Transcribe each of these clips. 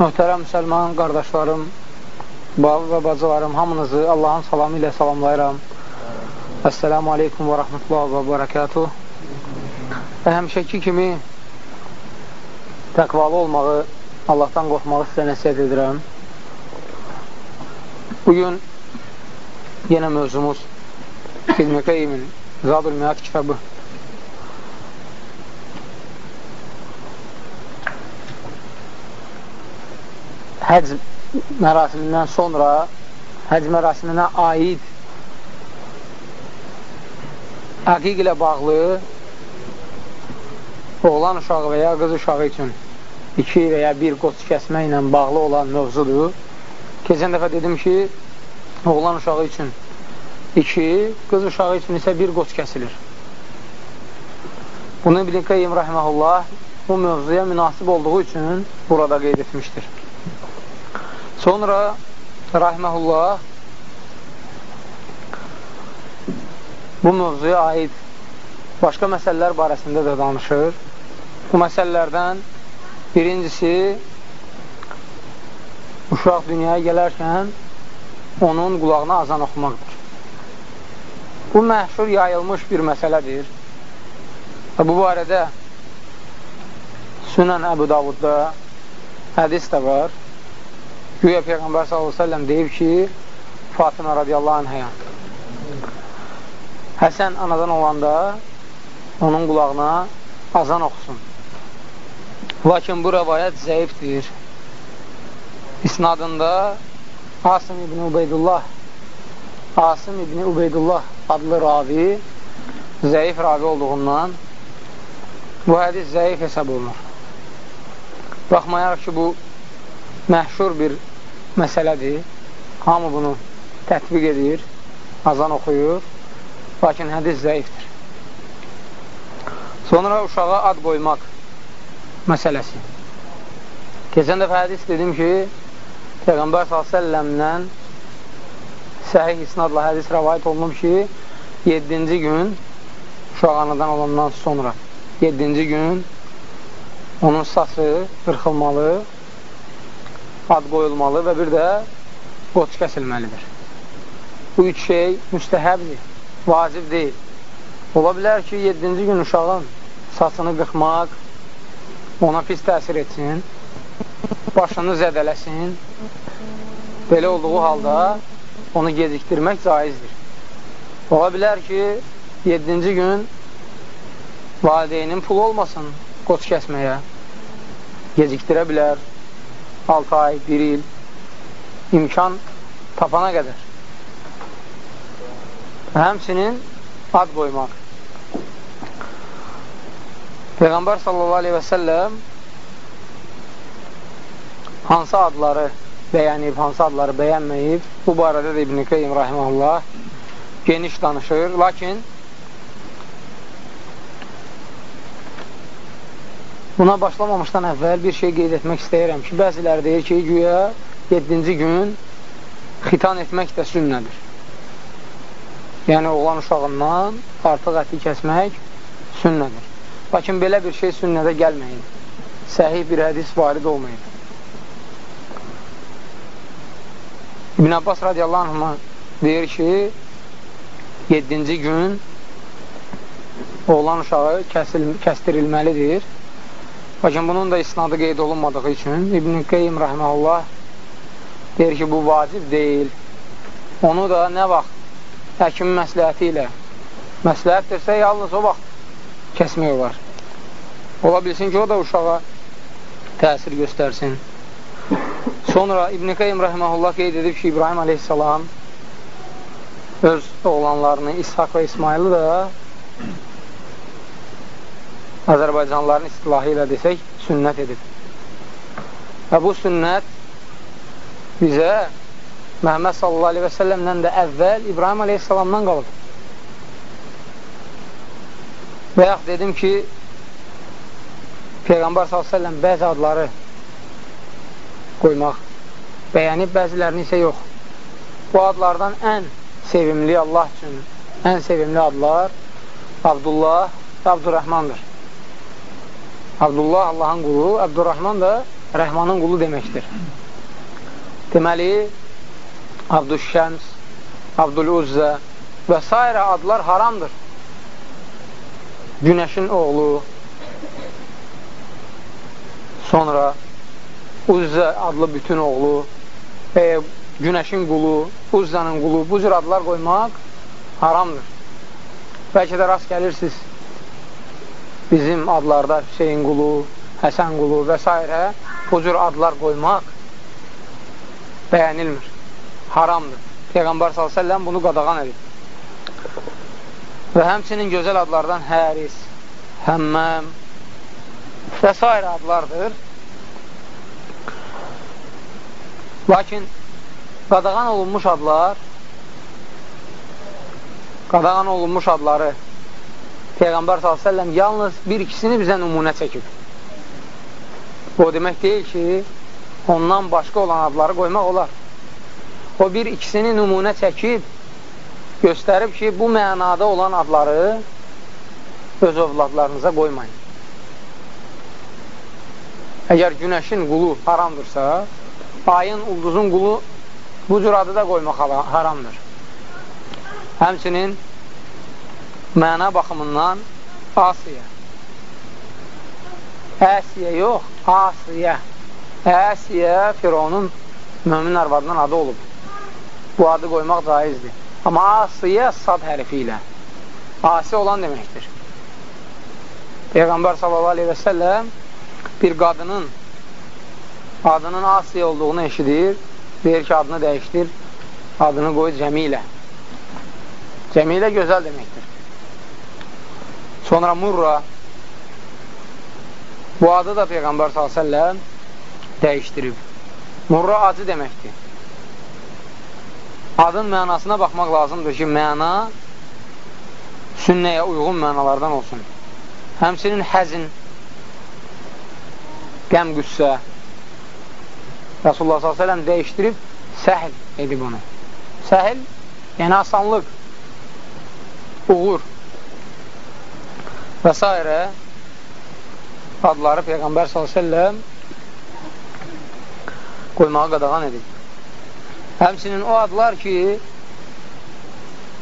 Möhtərəm müsəlman qardaşlarım, bab və bacılarım, hamınızı Allahın salamı ilə salamlayıram. Əssəlamu aleykum və rəhmətullah və bərəkatuh. Və həmişəki kimi təqvalı olmağı, Allahdan qorxmağı sizə nəsiyyət edirəm. Bugün yenə mövzumuz İbn-i Qeymin Zadül Miyat kitabı. Həc mərasimindən sonra həc mərasiminə aid əqiq ilə bağlı oğlan uşağı və ya qız uşağı üçün iki və ya bir qoç kəsmə ilə bağlı olan mövzudur. Keçən dəfə dedim ki, oğlan uşağı üçün iki, qız uşağı üçün isə bir qoç kəsilir. Bunu İbn-i Qeym Rəhməhullah bu mövzuya münasib olduğu üçün burada qeyd etmişdir. Sonra rahməhullah bu mövzuya aid başqa məsələlər barəsində də danışır. Bu məsələlərdən birincisi uşaq dünyaya gələrkən onun qulağına azan oxumaqdır. Bu məhşur yayılmış bir məsələdir. Və bu barədə Sünən Əbu Davudda hədis də var. Güya Peyğəmbər s.ə.v deyib ki, Fatimə radiyallahu anhəyə Həsən anadan olanda onun qulağına azan oxusun. Lakin bu rəvayət zəifdir. İsnadında Asım ibn Ubeydullah Asım ibn Ubeydullah adlı ravi zəif ravi olduğundan bu hədis zəif hesab olunur. Baxmayaraq ki, bu məhşur bir məsələdir. Hamı bunu tətbiq edir, azan oxuyur, lakin hədis zəifdir. Sonra uşağa ad qoymaq məsələsi. Keçən dəfə hədis dedim ki, Peyğəmbər s.ə.v-dən səhih isnadla hədis rəvayət olunub ki, 7-ci gün uşaq anadan olandan sonra 7-ci gün onun sası qırxılmalı, ad qoyulmalı və bir də qoç kəsilməlidir. Bu üç şey müstəhəbdir, vacib deyil. Ola bilər ki, 7-ci gün uşağın saçını qırxmaq ona pis təsir etsin, başını zədələsin. Belə olduğu halda onu gecikdirmək caizdir. Ola bilər ki, 7-ci gün valideynin pulu olmasın qoç kəsməyə, gecikdirə bilər. 6 ay, 1 il imkan tapana qədər. Həmsinin ad qoymaq. Peyğəmbər sallallahu aleyhi və səlləm hansı adları bəyənib, hansı adları bəyənməyib, bu barədə də İbn-i Qeym rahiməhullah geniş danışır. Lakin Buna başlamamışdan əvvəl bir şey qeyd etmək istəyirəm ki, bəziləri deyir ki, güya 7-ci gün xitan etmək də sünnədir. Yəni, oğlan uşağından artıq əti kəsmək sünnədir. Lakin belə bir şey sünnədə gəlməyin. Səhih bir hədis varid olmayın. İbn Abbas radiyallahu anhına deyir ki, 7-ci gün oğlan uşağı kəsil, kəstirilməlidir. Lakin bunun da isnadı qeyd olunmadığı üçün İbn-i Qeym rəhməlullah deyir ki, bu vacib deyil. Onu da nə vaxt həkimin məsləhəti ilə məsləhətdirsə, yalnız o vaxt kəsmək olar. Ola bilsin ki, o da uşağa təsir göstərsin. Sonra İbn-i Qeym rəhməlullah qeyd edib ki, İbrahim aleyhissalam öz oğlanlarını İshak və İsmailı da Azərbaycanlıların istilahı ilə desək, sünnət edib. Və bu sünnət bizə Məhəmməd sallallahu aleyhi və səlləmdən də əvvəl İbrahim aleyhissalamdan qalıb. Və yaxud dedim ki, Peyğəmbər s.ə.v bəzi adları qoymaq bəyənib, bəzilərini isə yox. Bu adlardan ən sevimli Allah üçün, ən sevimli adlar Abdullah və Abdurrahmandır. Abdullah Allahın qulu, Abdurrahman da Rəhmanın qulu deməkdir. Deməli, Abdüşşəms, Abdüluzzə və s. adlar haramdır. Günəşin oğlu, sonra Uzzə adlı bütün oğlu, e, Günəşin qulu, Uzzənin qulu, bu cür adlar qoymaq haramdır. Bəlkə də rast gəlirsiniz bizim adlarda Hüseyin qulu, Həsən qulu və s. bu cür adlar qoymaq bəyənilmir, haramdır. Peyğəmbər s.ə.v bunu qadağan edib. Və həmçinin gözəl adlardan Həris, Həmməm və s. adlardır. Lakin qadağan olunmuş adlar qadağan olunmuş adları Peyğəmbər s.ə.v yalnız bir ikisini bizə nümunə çəkib. O demək deyil ki, ondan başqa olan adları qoymaq olar. O bir ikisini nümunə çəkib, göstərib ki, bu mənada olan adları öz övladlarınıza qoymayın. Əgər günəşin qulu haramdırsa, ayın, ulduzun qulu bu cür adı da qoymaq haramdır. Həmçinin məna baxımından Asiya. Asiya yox, Asiya. Asiya Fironun mömin arvadının adı olub. Bu adı qoymaq caizdir. Amma Asiya sad hərfi ilə. Asi olan deməkdir. Peyğəmbər səlləm bir qadının adının Asiya olduğunu eşidir. Deyir ki, adını dəyişdir. Adını qoy Cəmilə. Cəmilə gözəl deməkdir. Sonra Murra bu adı da Peyğəmbər s.ə.v dəyişdirib. Murra acı deməkdir. Adın mənasına baxmaq lazımdır ki, məna sünnəyə uyğun mənalardan olsun. Həmsinin həzin, qəm qüssə Rasulullah s.ə.v dəyişdirib səhl edib onu. Səhl, yəni asanlıq, uğur və s. adları Peyğəmbər s.ə.v qoymağı qadağan edib. Həmçinin o adlar ki,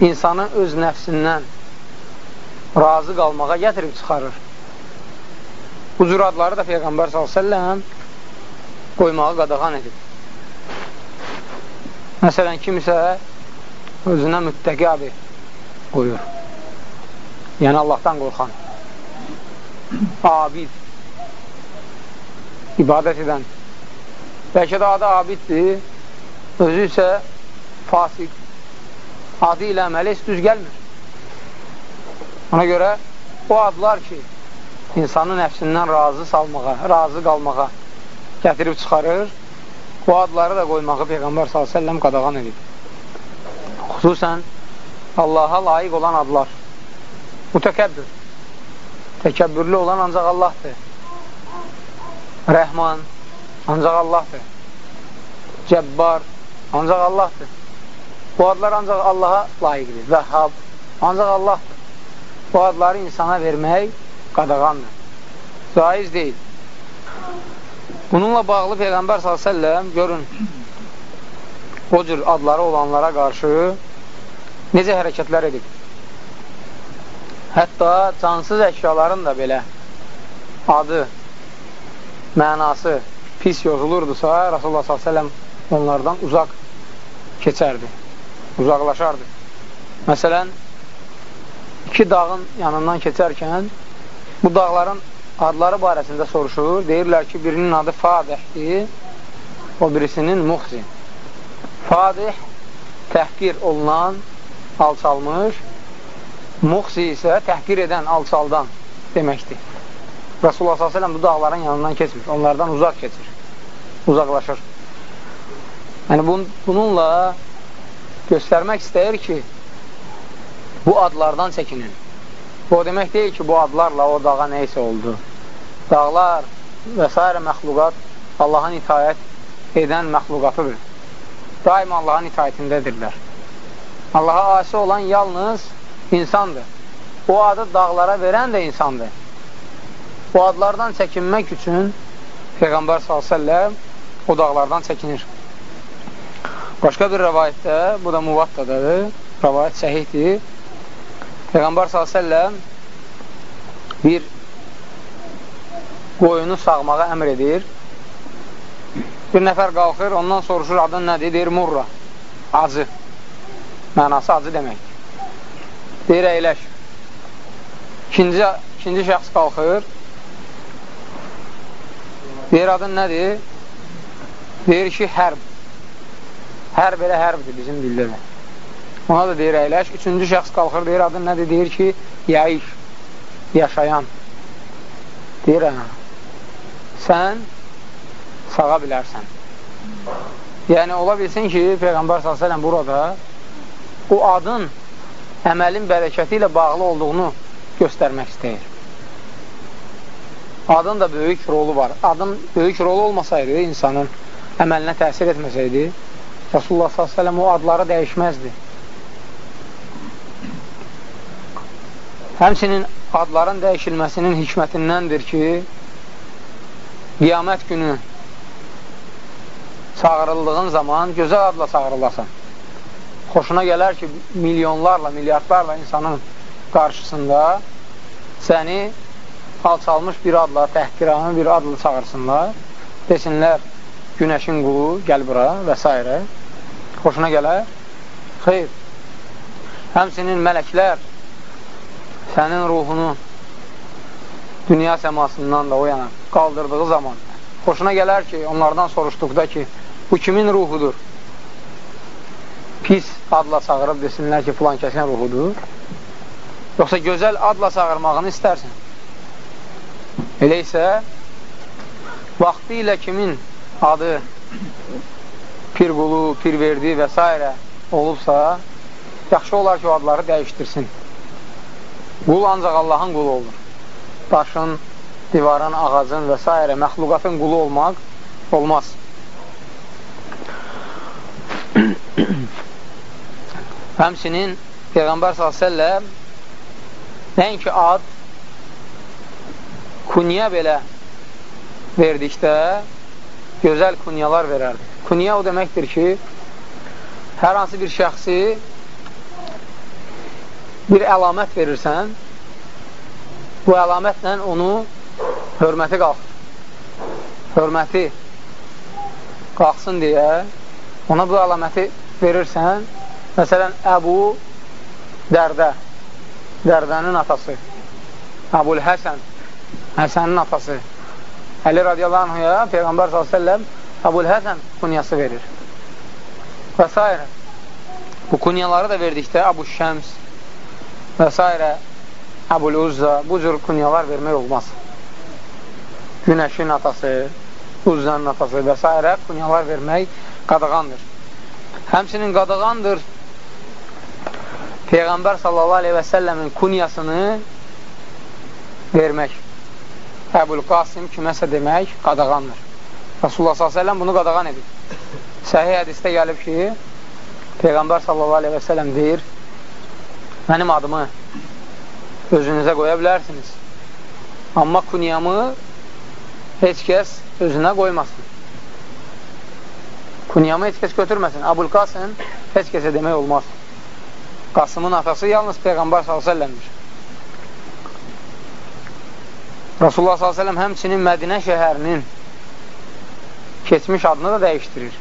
insanı öz nəfsindən razı qalmağa gətirib çıxarır. Bu cür adları da Peyğəmbər s.ə.v qoymağı qadağan edib. Məsələn, kimsə özünə müttəqi adı qoyur. Yəni, Allahdan qorxan abid, ibadət edən. Bəlkə də adı abiddir, özü isə fasik, adı ilə əməli düz gəlmir. Ona görə o adlar ki, insanı nəfsindən razı salmağa, razı qalmağa gətirib çıxarır, o adları da qoymağı Peyğəmbər s.ə.v qadağan edib. Xüsusən Allaha layiq olan adlar. Mütəkəbbir. Təkəbbürlü olan ancaq Allahdır. Rəhman ancaq Allahdır. Cəbbar ancaq Allahdır. Bu adlar ancaq Allaha layiqdir. Vəhhab ancaq Allahdır. Bu adları insana vermək qadağandır. Caiz deyil. Bununla bağlı Peyğəmbər s.ə.v görün, o cür adları olanlara qarşı necə hərəkətlər edib. Hətta cansız əşyaların da belə adı, mənası pis yozulurdusa, Rasulullah s.ə.v onlardan uzaq keçərdi, uzaqlaşardı. Məsələn, iki dağın yanından keçərkən bu dağların adları barəsində soruşur. Deyirlər ki, birinin adı Fadihdir, o birisinin Muxzin. Fadih təhqir olunan, alçalmış, Muxsi isə təhqir edən, alçaldan deməkdir. Rasulullah s.ə.v bu dağların yanından keçmir, onlardan uzaq keçir, uzaqlaşır. Yəni, bun bununla göstərmək istəyir ki, bu adlardan çəkinin. Bu o demək deyil ki, bu adlarla o dağa neysə oldu. Dağlar və s. məxluqat Allahın itayət edən məxluqatıdır. Daima Allahın itayətindədirlər. Allaha asi olan yalnız insandır. O adı dağlara verən də insandır. Bu adlardan çəkinmək üçün Peyğəmbər s.ə.v o dağlardan çəkinir. Başqa bir rəvayətdə, bu da muvattadadır, rəvayət səhihdir. Peyğəmbər s.ə.v bir qoyunu sağmağa əmr edir. Bir nəfər qalxır, ondan soruşur, adın nədir? Deyir, murra, acı. Mənası acı deməkdir. Deyir, əyləş. İkinci, ikinci şəxs qalxır, deyir, adın nədir? Deyir ki, hərb. Hərb elə hərbdir bizim dildə də. Ona da deyir, əyləş. Üçüncü şəxs qalxır, deyir, adın nədir? Deyir ki, yaiş, yaşayan. Deyir, hə sən sağa bilərsən. Yəni, ola bilsin ki, Peyğəmbər s.ə.v burada o adın əməlin bərəkəti ilə bağlı olduğunu göstərmək istəyir. Adın da böyük rolu var. Adın böyük rolu olmasaydı, insanın əməlinə təsir etməsəydi, Rasulullah s.ə.v o adları dəyişməzdi. Həmçinin adların dəyişilməsinin hikmətindəndir ki, qiyamət günü çağırıldığın zaman gözəl adla çağırılasan. Xoşuna gələr ki, milyonlarla, milyardlarla insanın qarşısında səni alçalmış bir adla, təhkiranı bir adla çağırsınlar. Desinlər, günəşin qulu, gəl bura və s. Xoşuna gələr? Xeyr. Həmsinin mələklər sənin ruhunu dünya səmasından da o yana qaldırdığı zaman xoşuna gələr ki, onlardan soruşduqda ki, bu kimin ruhudur? Pis adla çağırıb desinlər ki, filan kəsin ruhudur. Yoxsa gözəl adla çağırmağını istərsən. Elə isə vaxtı ilə kimin adı pirqulu, pirverdi və s. olubsa, yaxşı olar ki, o adları dəyişdirsin. Qul ancaq Allahın qulu olur daşın, divarın, ağacın və s. məxluqatın qulu olmaq olmaz. Həmsinin Peyğəmbər s.ə.v nəinki ad, kunya belə verdikdə gözəl kunyalar verərdi. Kunya o deməkdir ki, hər hansı bir şəxsi bir əlamət verirsən, bu əlamətlə onu hörməti qalxır. Hörməti qalxsın deyə ona bu əlaməti verirsən. Məsələn, Əbu Dərdə, Dərdənin atası, Əbul Həsən, Həsənin atası. Əli radiyallahu anhuya Peyğəmbər s.ə.v Əbul Həsən kunyası verir. Və s. Bu kunyaları da verdikdə Əbu Şəms və s. Əbul Uzza, bu cür kunyalar vermək olmaz. Günəşin atası, Uzzanın atası və s. kunyalar vermək qadağandır. Həmsinin qadağandır Peyğəmbər sallallahu aleyhi və səlləmin kunyasını vermək. Əbul Qasim kiməsə demək qadağandır. Rasulullah s.ə.v bunu qadağan edir. Səhih hədistə gəlib ki, Peyğəmbər sallallahu aleyhi və səlləm deyir, mənim adımı özünüzə qoya bilərsiniz. Amma kunyamı heç kəs özünə qoymasın. Kunyamı heç kəs götürməsin. Abul Qasım heç kəsə demək olmaz. Qasımın atası yalnız Peyğəmbər s.ə.v-dir. Rasulullah s.ə.v həmçinin Mədinə şəhərinin keçmiş adını da dəyişdirir.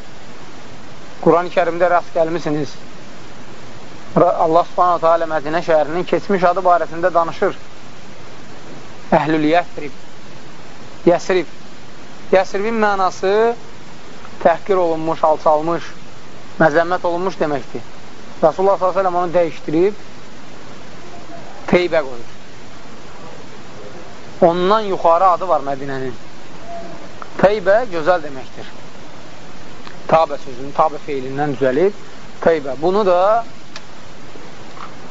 Quran-ı kərimdə rast gəlmisiniz. Allah subhanahu teala Mədinə şəhərinin keçmiş adı barəsində danışır. Əhlül Yəsrib. Yəsrib. Yəsribin mənası təhqir olunmuş, alçalmış, məzəmmət olunmuş deməkdir. Rasulullah s.ə.v onu dəyişdirib teybə qoyur. Ondan yuxarı adı var Mədinənin. Teybə gözəl deməkdir. Tabə sözünün, tabə feilindən düzəlib teybə. Bunu da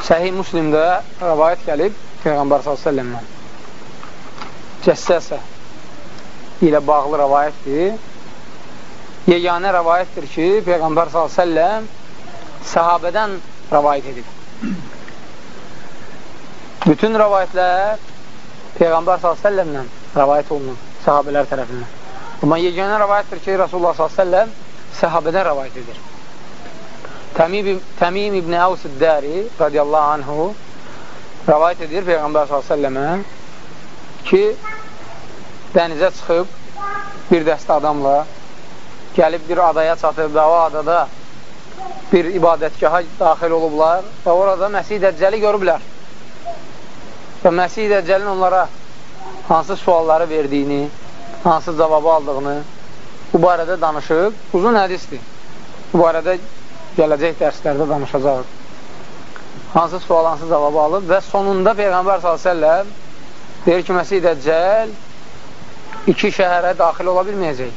Səhih Müslimdə rəvayət gəlib Peyğəmbər s.ə.v-dən Cəssəsə ilə bağlı rəvayətdir. Yeganə rəvayətdir ki, Peyğəmbər s.ə.v sahabədən rəvayət edib. Bütün rəvayətlər Peyğəmbər s.ə.v-lə rəvayət olunur sahabələr tərəfindən. Amma yeganə rəvayətdir ki, Rasulullah s.ə.v səhabədən rəvayət edir. Təmim, Təmim ibn Əvs Dəri radiyallahu anhu rəvayət edir Peyğəmbər s.ə.və ki, dənizə çıxıb bir dəstə adamla gəlib bir adaya çatıb və o adada bir ibadətgaha daxil olublar və orada Məsih Dəccəli görüblər. Və Məsih Dəccəlin onlara hansı sualları verdiyini, hansı cavabı aldığını bu barədə danışıb. Uzun hədisdir. Bu barədə gələcək dərslərdə danışacaq. Hansı sual, hansı cavabı alıb və sonunda Peyğəmbər s.ə.v deyir ki, Məsih Dəccəl iki şəhərə daxil ola bilməyəcək.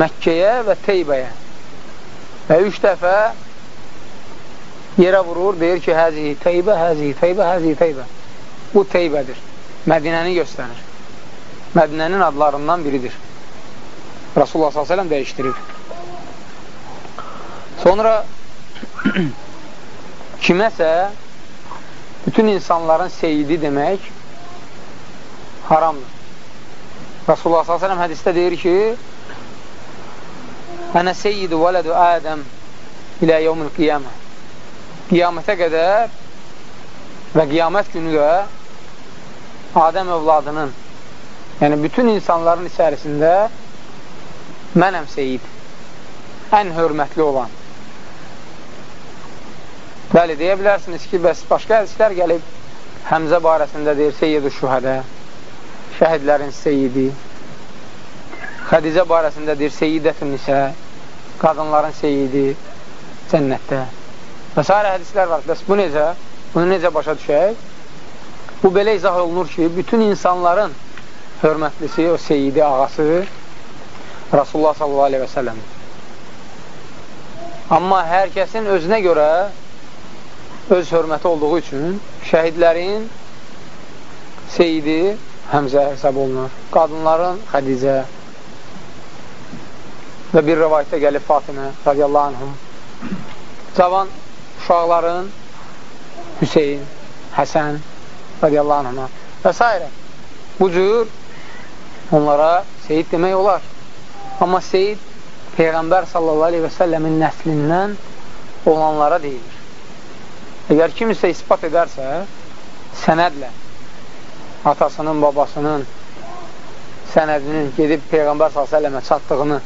Məkkəyə və Teybəyə və üç dəfə yerə vurur, deyir ki, həzihi teybə, həzihi teybə, həzihi teybə. Bu teybədir. Mədinəni göstərir. Mədinənin adlarından biridir. Rasulullah s.ə.v dəyişdirir. Sonra kiməsə bütün insanların seyidi demək haramdır. Rasulullah s.ə.v hədistə deyir ki, Ənə seyyidu vələdu Ədəm ilə yevmül qiyamə. Qiyamətə qədər və qiyamət günü də Adəm övladının, yəni bütün insanların içərisində mənəm seyid, ən hörmətli olan. Bəli, deyə bilərsiniz ki, bəs başqa hədislər gəlib Həmzə barəsində deyir, seyyidu şühədə, şəhidlərin seyidi. Xədicə barəsində deyir, seyidətün nisə, qadınların seyidi cənnətdə və s. hədislər var. Bəs bu necə? Bunu necə başa düşək? Bu belə izah olunur ki, bütün insanların hörmətlisi, o seyidi, ağası Rasulullah səlləm. Amma hər kəsin özünə görə öz hörməti olduğu üçün şəhidlərin seyidi Həmzə hesab olunur. Qadınların Xədicə, və bir rəvayətdə gəlib Fatimə radiyallahu anhum cavan uşaqların Hüseyin, Həsən radiyallahu anhuma və s. Bu cür onlara seyid demək olar. Amma seyid Peyğəmbər sallallahu aleyhi və səlləmin nəslindən olanlara deyilir. Əgər kimsə ispat edərsə, sənədlə atasının, babasının sənədinin gedib Peyğəmbər s.ə.və çatdığını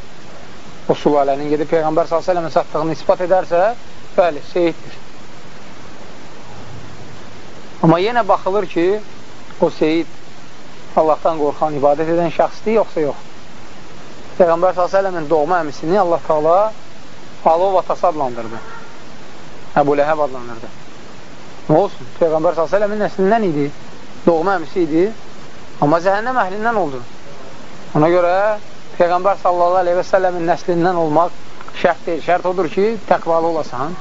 o sulalənin gedib Peyğəmbər s.ə.və çatdığını ispat edərsə, bəli, seyiddir. Amma yenə baxılır ki, o seyid Allahdan qorxan, ibadət edən şəxsdir, yoxsa yox. Peyğəmbər s.ə.v-in doğma əmisini Allah Taala Alov atası adlandırdı. Əbu Ləhəb adlandırdı. Nə olsun? Peyğəmbər s.ə.v-in nəslindən idi, doğma əmisi idi, amma zəhənnəm əhlindən oldu. Ona görə Peyğəmbər sallallahu aleyhi və səlləmin nəslindən olmaq şərt deyil. Şərt odur ki, təqvalı olasan,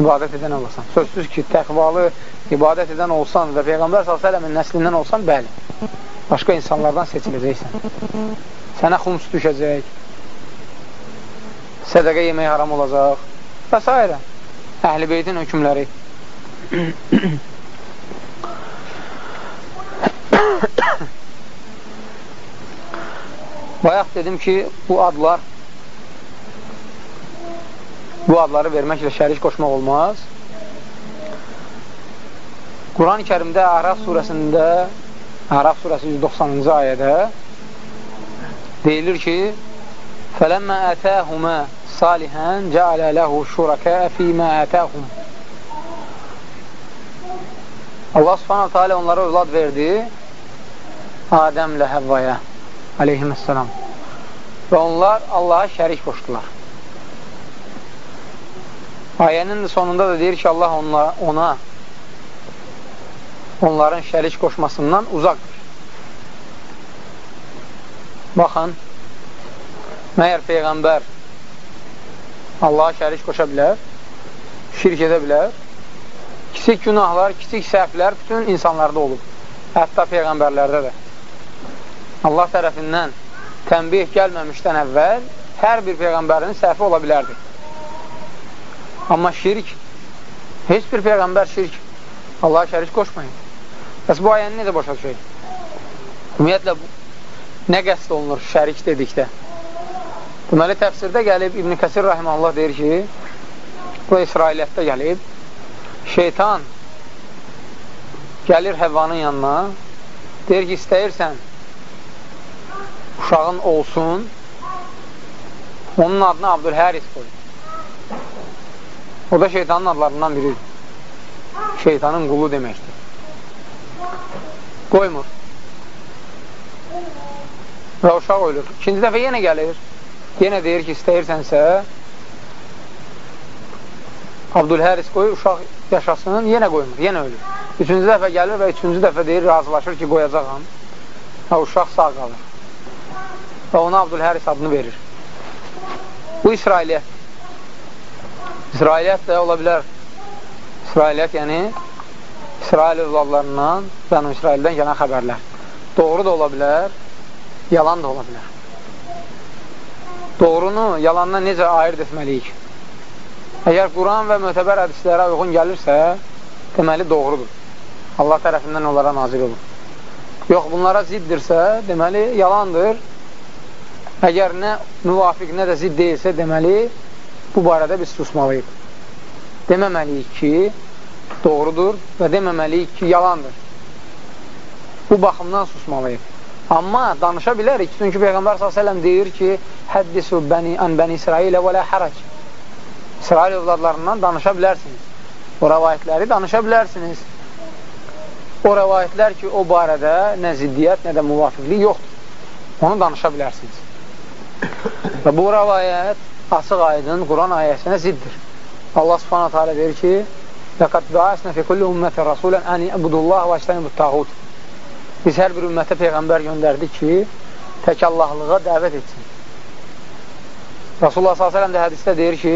ibadət edən olasan. Sözsüz ki, təqvalı ibadət edən olsan və Peyğəmbər sallallahu aleyhi və səlləmin nəslindən olsan, bəli, başqa insanlardan seçiləcəksən. Sənə xums düşəcək, sədəqə yemək haram olacaq və s. Əhl-i beytin hökümləri. Bayaq dedim ki, bu adlar bu adları verməklə şərik qoşmaq olmaz. Quran-ı kərimdə Ərəf surəsində Ərəf surəsi 190-cı ayədə deyilir ki فَلَمَّا أَتَاهُمَا صَالِحًا جَعَلَ لَهُ شُرَكَاءَ فِي مَا أَتَاهُمْ Allah subhanahu teala onlara övlad verdi Adəmlə Həvvaya aleyhissalam. Və onlar Allaha şərik qoşdular. Ayənin sonunda da deyir ki, Allah onlara, ona onların şərik qoşmasından uzaqdır. Baxın, məyər Peyğəmbər Allaha şərik qoşa bilər, şirk edə bilər, kiçik günahlar, kiçik səhvlər bütün insanlarda olub, hətta Peyğəmbərlərdə də. Allah tərəfindən tənbih gəlməmişdən əvvəl hər bir Peyğəmbərin səhvi ola bilərdi. Amma şirk, heç bir Peyğəmbər şirk, Allah şərik qoşmayın. Bəs bu ayəni necə başa düşək? Ümumiyyətlə, nə qəsd olunur şərik dedikdə? Deməli, təfsirdə gəlib, İbn-i Kəsir Rəhməllah deyir ki, bu İsrailiyyətdə gəlib, şeytan gəlir həvvanın yanına, deyir ki, istəyirsən uşağın olsun, onun adını Abdülhəris qoy. O da şeytanın adlarından biridir. Şeytanın qulu deməkdir. Qoymur. Və uşaq ölür. İkinci dəfə yenə gəlir. Yenə deyir ki, istəyirsənsə Abdülhəris qoyur, uşaq yaşasın, yenə qoymur, yenə ölür. Üçüncü dəfə gəlir və üçüncü dəfə deyir, razılaşır ki, qoyacaqam. Və uşaq sağ qalır. Və ona Abdülhəris adını verir. Bu İsrailiyyət. İsrailiyyət də ola bilər. İsrailiyyət, yəni İsrail övladlarından, Bənum İsraildən gələn xəbərlər. Doğru da ola bilər, yalan da ola bilər. Doğrunu yalandan necə ayırt etməliyik? Əgər Quran və mötəbər hədislərə uyğun gəlirsə, deməli doğrudur. Allah tərəfindən onlara nazil olur. Yox, bunlara ziddirsə, deməli yalandır. Əgər nə müvafiq, nə də zidd deyilsə, deməli bu barədə biz susmalıyıq. Deməməliyik ki, doğrudur və deməməliyik ki, yalandır. Bu baxımdan susmalıyıq. Amma danışa bilərik, çünki Peyğəmbər s.ə.v deyir ki, Həddisu bəni, ən bəni İsrailə və lə hərəc. İsrail övladlarından danışa bilərsiniz. O rəvayətləri danışa bilərsiniz. O rəvayətlər ki, o barədə nə ziddiyyət, nə də müvafiqlik yoxdur. Onu danışa bilərsiniz. Və bu rəvayət açıq aydın Quran ayəsinə ziddir. Allah subhanətə alə deyir ki, Ləqəd bəəsnə fi kulli ümmətə rasulən əni əbudullah və əştənibud tağut. Biz hər bir ümmətə Peyğəmbər göndərdik ki, tək Allahlığa dəvət etsin. Rasulullah s.ə.v də hədisdə deyir ki,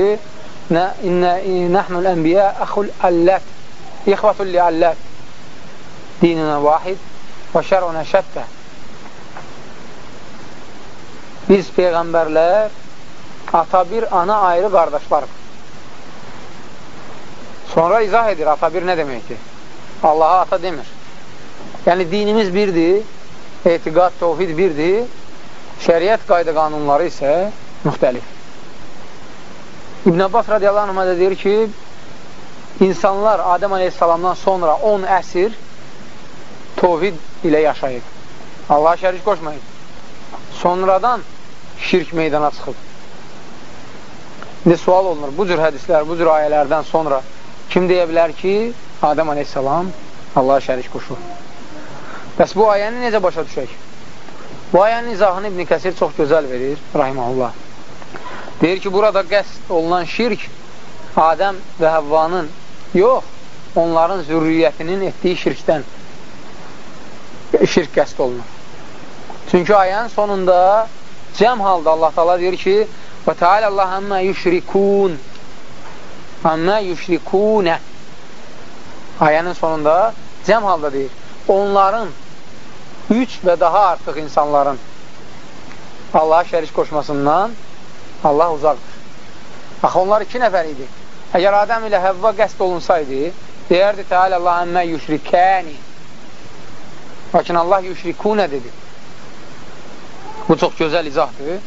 Nəhnul ənbiyə əxul əllət, ixvatul li əllət, dininə vahid və şərunə şəttə. Biz Peyğəmbərlər ata bir, ana ayrı qardaşlarıq. Sonra izah edir, ata bir nə deməkdir? Allaha ata demir. Yəni, dinimiz birdir, etiqad, tovhid birdir, şəriət qayda qanunları isə müxtəlif. İbn Abbas radiyallahu anh deyir ki, insanlar Adəm aleyhissalamdan sonra 10 əsr tovhid ilə yaşayıb. Allaha şərik qoşmayıb. Sonradan şirk meydana çıxıb. İndi sual olunur, bu cür hədislər, bu cür ayələrdən sonra Kim deyə bilər ki, Adəm aleyhissalam Allaha şərik qoşur? Bəs bu ayəni necə başa düşək? Bu ayənin izahını İbn Kəsir çox gözəl verir, rahiməhullah. Deyir ki, burada qəsd olunan şirk Adəm və Həvvanın yox, onların zürriyyətinin etdiyi şirkdən şirk qəsd olunur. Çünki ayənin sonunda cəm halda Allah Taala deyir ki, və Teala Allah əmmə yüşrikun Əmmə yüşrikunə Ayənin sonunda cəm halda deyir. Onların üç və daha artıq insanların Allaha şərik qoşmasından Allah uzaqdır. Axı, onlar iki nəfər idi. Əgər Adəm ilə Həvva qəsd olunsaydı, deyərdi Teala Allah əmmə yüşrikəni. Lakin Allah yüşrikunə dedi. Bu çox gözəl izahdır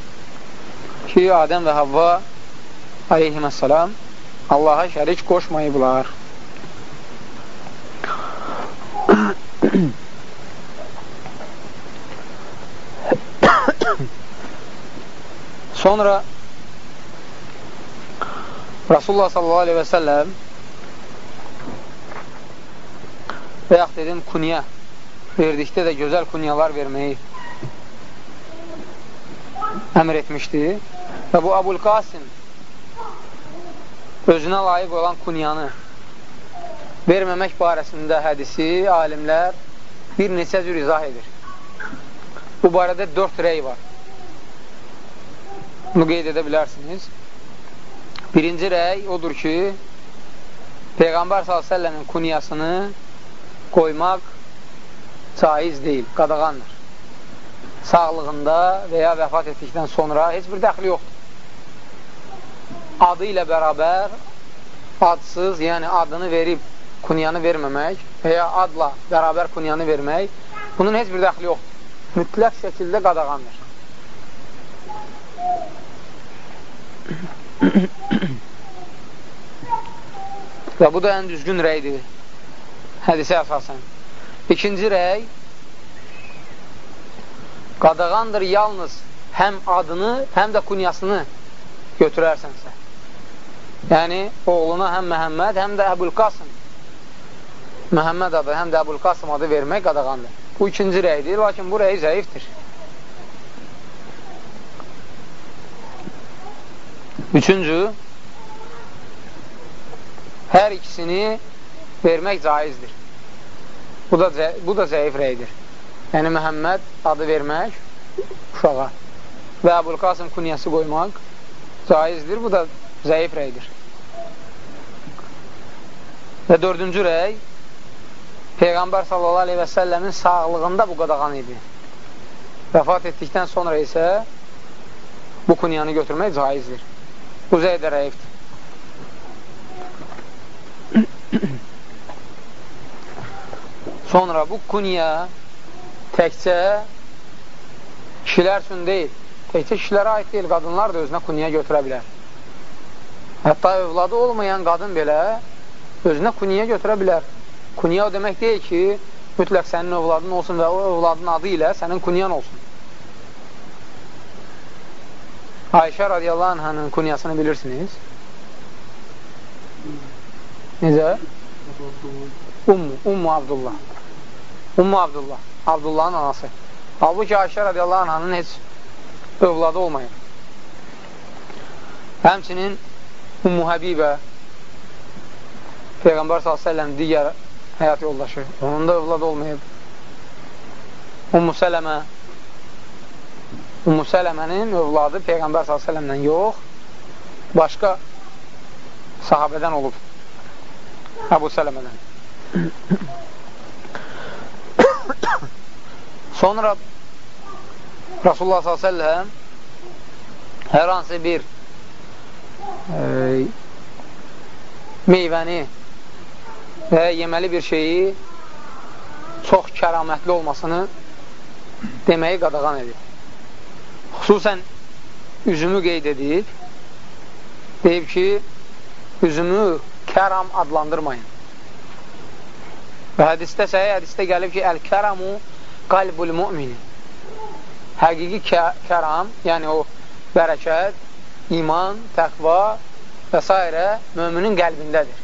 ki, Adəm və Həvva aleyhiməssalam Allaha şərik qoşmayıblar. Sonra Rasulullah sallallahu aleyhi və səlləm və yaxud dedim kuniyə verdikdə də gözəl kuniyalar verməyi əmr etmişdi və bu Abul Qasim özünə layiq olan kunyanı verməmək barəsində hədisi alimlər bir neçə cür izah edir. Bu barədə dörd rey var. Bunu qeyd edə bilərsiniz. Birinci rəy odur ki, Peyğəmbər s.ə.v-in kunyasını qoymaq caiz deyil, qadağandır. Sağlığında və ya vəfat etdikdən sonra heç bir dəxli yoxdur adı ilə bərabər adsız, yəni adını verib kunyanı verməmək və ya adla bərabər kunyanı vermək, bunun heç bir dəxli yoxdur. mütləq şəkildə qadağandır. Və bu da ən düzgün rəydir hədisə əsasən. İkinci rəy qadağandır yalnız həm adını, həm də kunyasını götürərsənsə. Yəni, oğluna həm Məhəmməd, həm də Əbul Qasım Məhəmməd adı, həm də Əbul Qasım adı vermək qadağandır. Bu ikinci rəydir, lakin bu rəy zəifdir. Üçüncü, hər ikisini vermək caizdir. Bu da, bu da zəif rəydir. Yəni, Məhəmməd adı vermək uşağa və Əbul Qasım kunyası qoymaq caizdir. Bu da zəif rəydir. Və dördüncü rəy Peyğəmbər səlləmin sağlığında bu qadağan idi. Vəfat etdikdən sonra isə bu kunyanı götürmək caizdir. Bu zəydə rəyifdir. Sonra bu kunya təkcə kişilər üçün deyil, təkcə kişilərə aid deyil, qadınlar da özünə kunya götürə bilər. Hətta övladı olmayan qadın belə özünə kuniyə götürə bilər. Kuniyə o demək deyil ki, mütləq sənin övladın olsun və o övladın adı ilə sənin kunyan olsun. Ayşə radiyallahu anhanın kunyasını bilirsiniz. Necə? Ummu, Ummu Abdullah. Ummu Abdullah, Abdullahın anası. Halbuki Ayşə radiyallahu anhanın heç övladı olmayıb. Həmçinin Ummu Həbibə Peyğəmbər s.ə.v digər həyat yoldaşı. Onun da övlad olmayıb. Ummu Sələmə Ummu Sələmənin övladı Peyğəmbər s.ə.v-dən yox, başqa sahabədən olub. Əbu Sələmədən. Sonra Rasulullah s.ə.v hər hansı bir e, meyvəni və yeməli bir şeyi çox kəramətli olmasını deməyi qadağan edir. Xüsusən üzümü qeyd edib, deyib ki, üzümü kəram adlandırmayın. Və hədistə, səhiyyə hədistə gəlib ki, əl-kəramu qalbul mümini. Həqiqi kəram, yəni o bərəkət, iman, təqva və s. möminin qəlbindədir.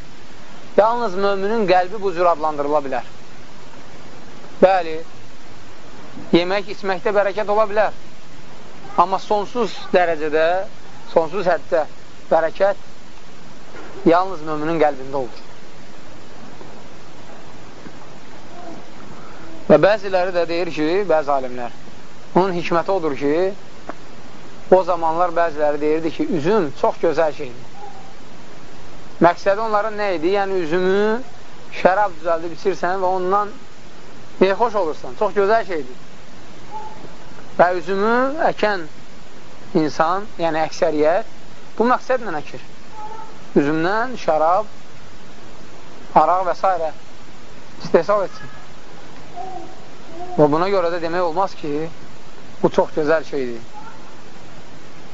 Yalnız möminin qəlbi bu cür adlandırıla bilər. Bəli, yemək, içməkdə bərəkət ola bilər. Amma sonsuz dərəcədə, sonsuz həddə bərəkət yalnız möminin qəlbində olur. Və bəziləri də deyir ki, bəzi alimlər, onun hikməti odur ki, o zamanlar bəziləri deyirdi ki, üzüm çox gözəl şeydir. Məqsədi onların nə idi? Yəni, üzümü şərab düzəldib içirsən və ondan xoş olursan. Çox gözəl şeydir. Və üzümü əkən insan, yəni əksəriyyət, bu məqsədlə əkir. Üzümdən şərab, araq və s. istehsal etsin. Və buna görə də demək olmaz ki, bu çox gözəl şeydir.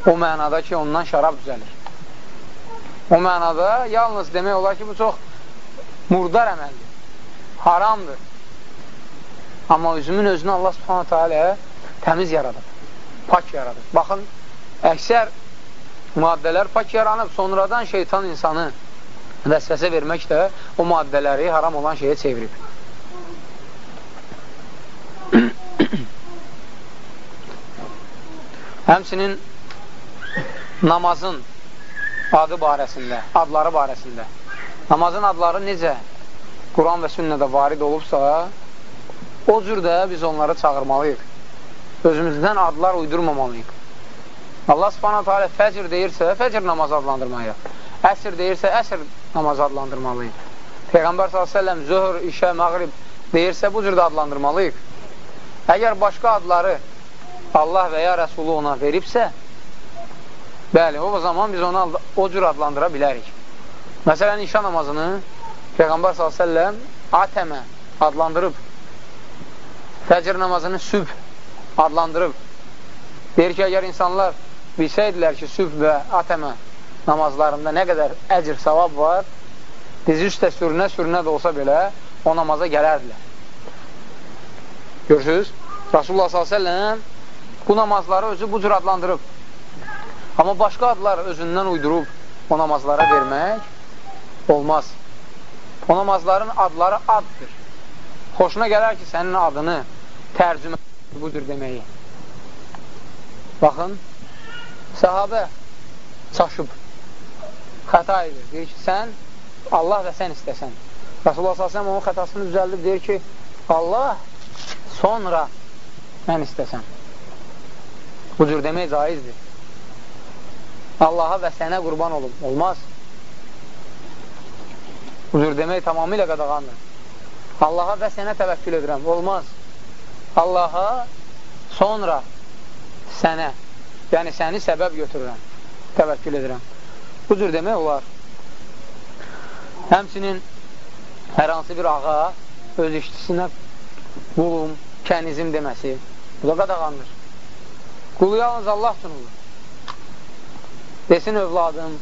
O mənada ki, ondan şərab düzəlir. O mənada yalnız demək olar ki, bu çox murdar əməldir, haramdır. Amma üzümün özünü Allah subhanətə alə təmiz yaradır, pak yaradır. Baxın, əksər maddələr pak yaranıb, sonradan şeytan insanı vəsvəsə vermək də o maddələri haram olan şeyə çevirib. Həmçinin namazın adı barəsində, adları barəsində. Namazın adları necə Quran və sünnədə varid olubsa, o cür də biz onları çağırmalıyıq. Özümüzdən adlar uydurmamalıyıq. Allah subhanahu teala fəcr deyirsə, fəcr namazı adlandırmalıyıq. Əsr deyirsə, əsr namazı adlandırmalıyıq. Peyğəmbər s.ə.v zöhr, işə, məğrib deyirsə, bu cür də adlandırmalıyıq. Əgər başqa adları Allah və ya Rəsulu ona veribsə, bəli, o zaman biz onu o cür adlandıra bilərik. Məsələn, inşa namazını Peyğəmbər s.ə.v atəmə adlandırıb, fəcr namazını sübh adlandırıb. Deyir ki, əgər insanlar bilsəydilər ki, sübh və atəmə namazlarında nə qədər əcr, savab var, dizi üstə sürünə-sürünə də olsa belə o namaza gələrdilər. Görürsünüz? Rasulullah s.ə.v bu namazları özü bu cür adlandırıb. Amma başqa adlar özündən uydurub o namazlara vermək olmaz. O namazların adları addır. Xoşuna gələr ki, sənin adını tərcümə budur deməyi. Baxın, sahabə çaşıb, xəta edir. Deyir ki, sən Allah və sən istəsən. Rasulullah s.ə.v onun xətasını düzəldib, deyir ki, Allah sonra mən istəsəm. Bu cür demək caizdir. Allaha və sənə qurban olum. Olmaz. Bu cür demək tamamilə qadağandır. Allaha və sənə təvəkkül edirəm. Olmaz. Allaha sonra sənə, yəni səni səbəb götürürəm, təvəkkül edirəm. Bu cür demək olar. Həmçinin hər hansı bir ağa öz işçisinə qulum, kənizim deməsi, bu da qadağandır. Qulu yalnız Allah üçün olur. Desin övladım,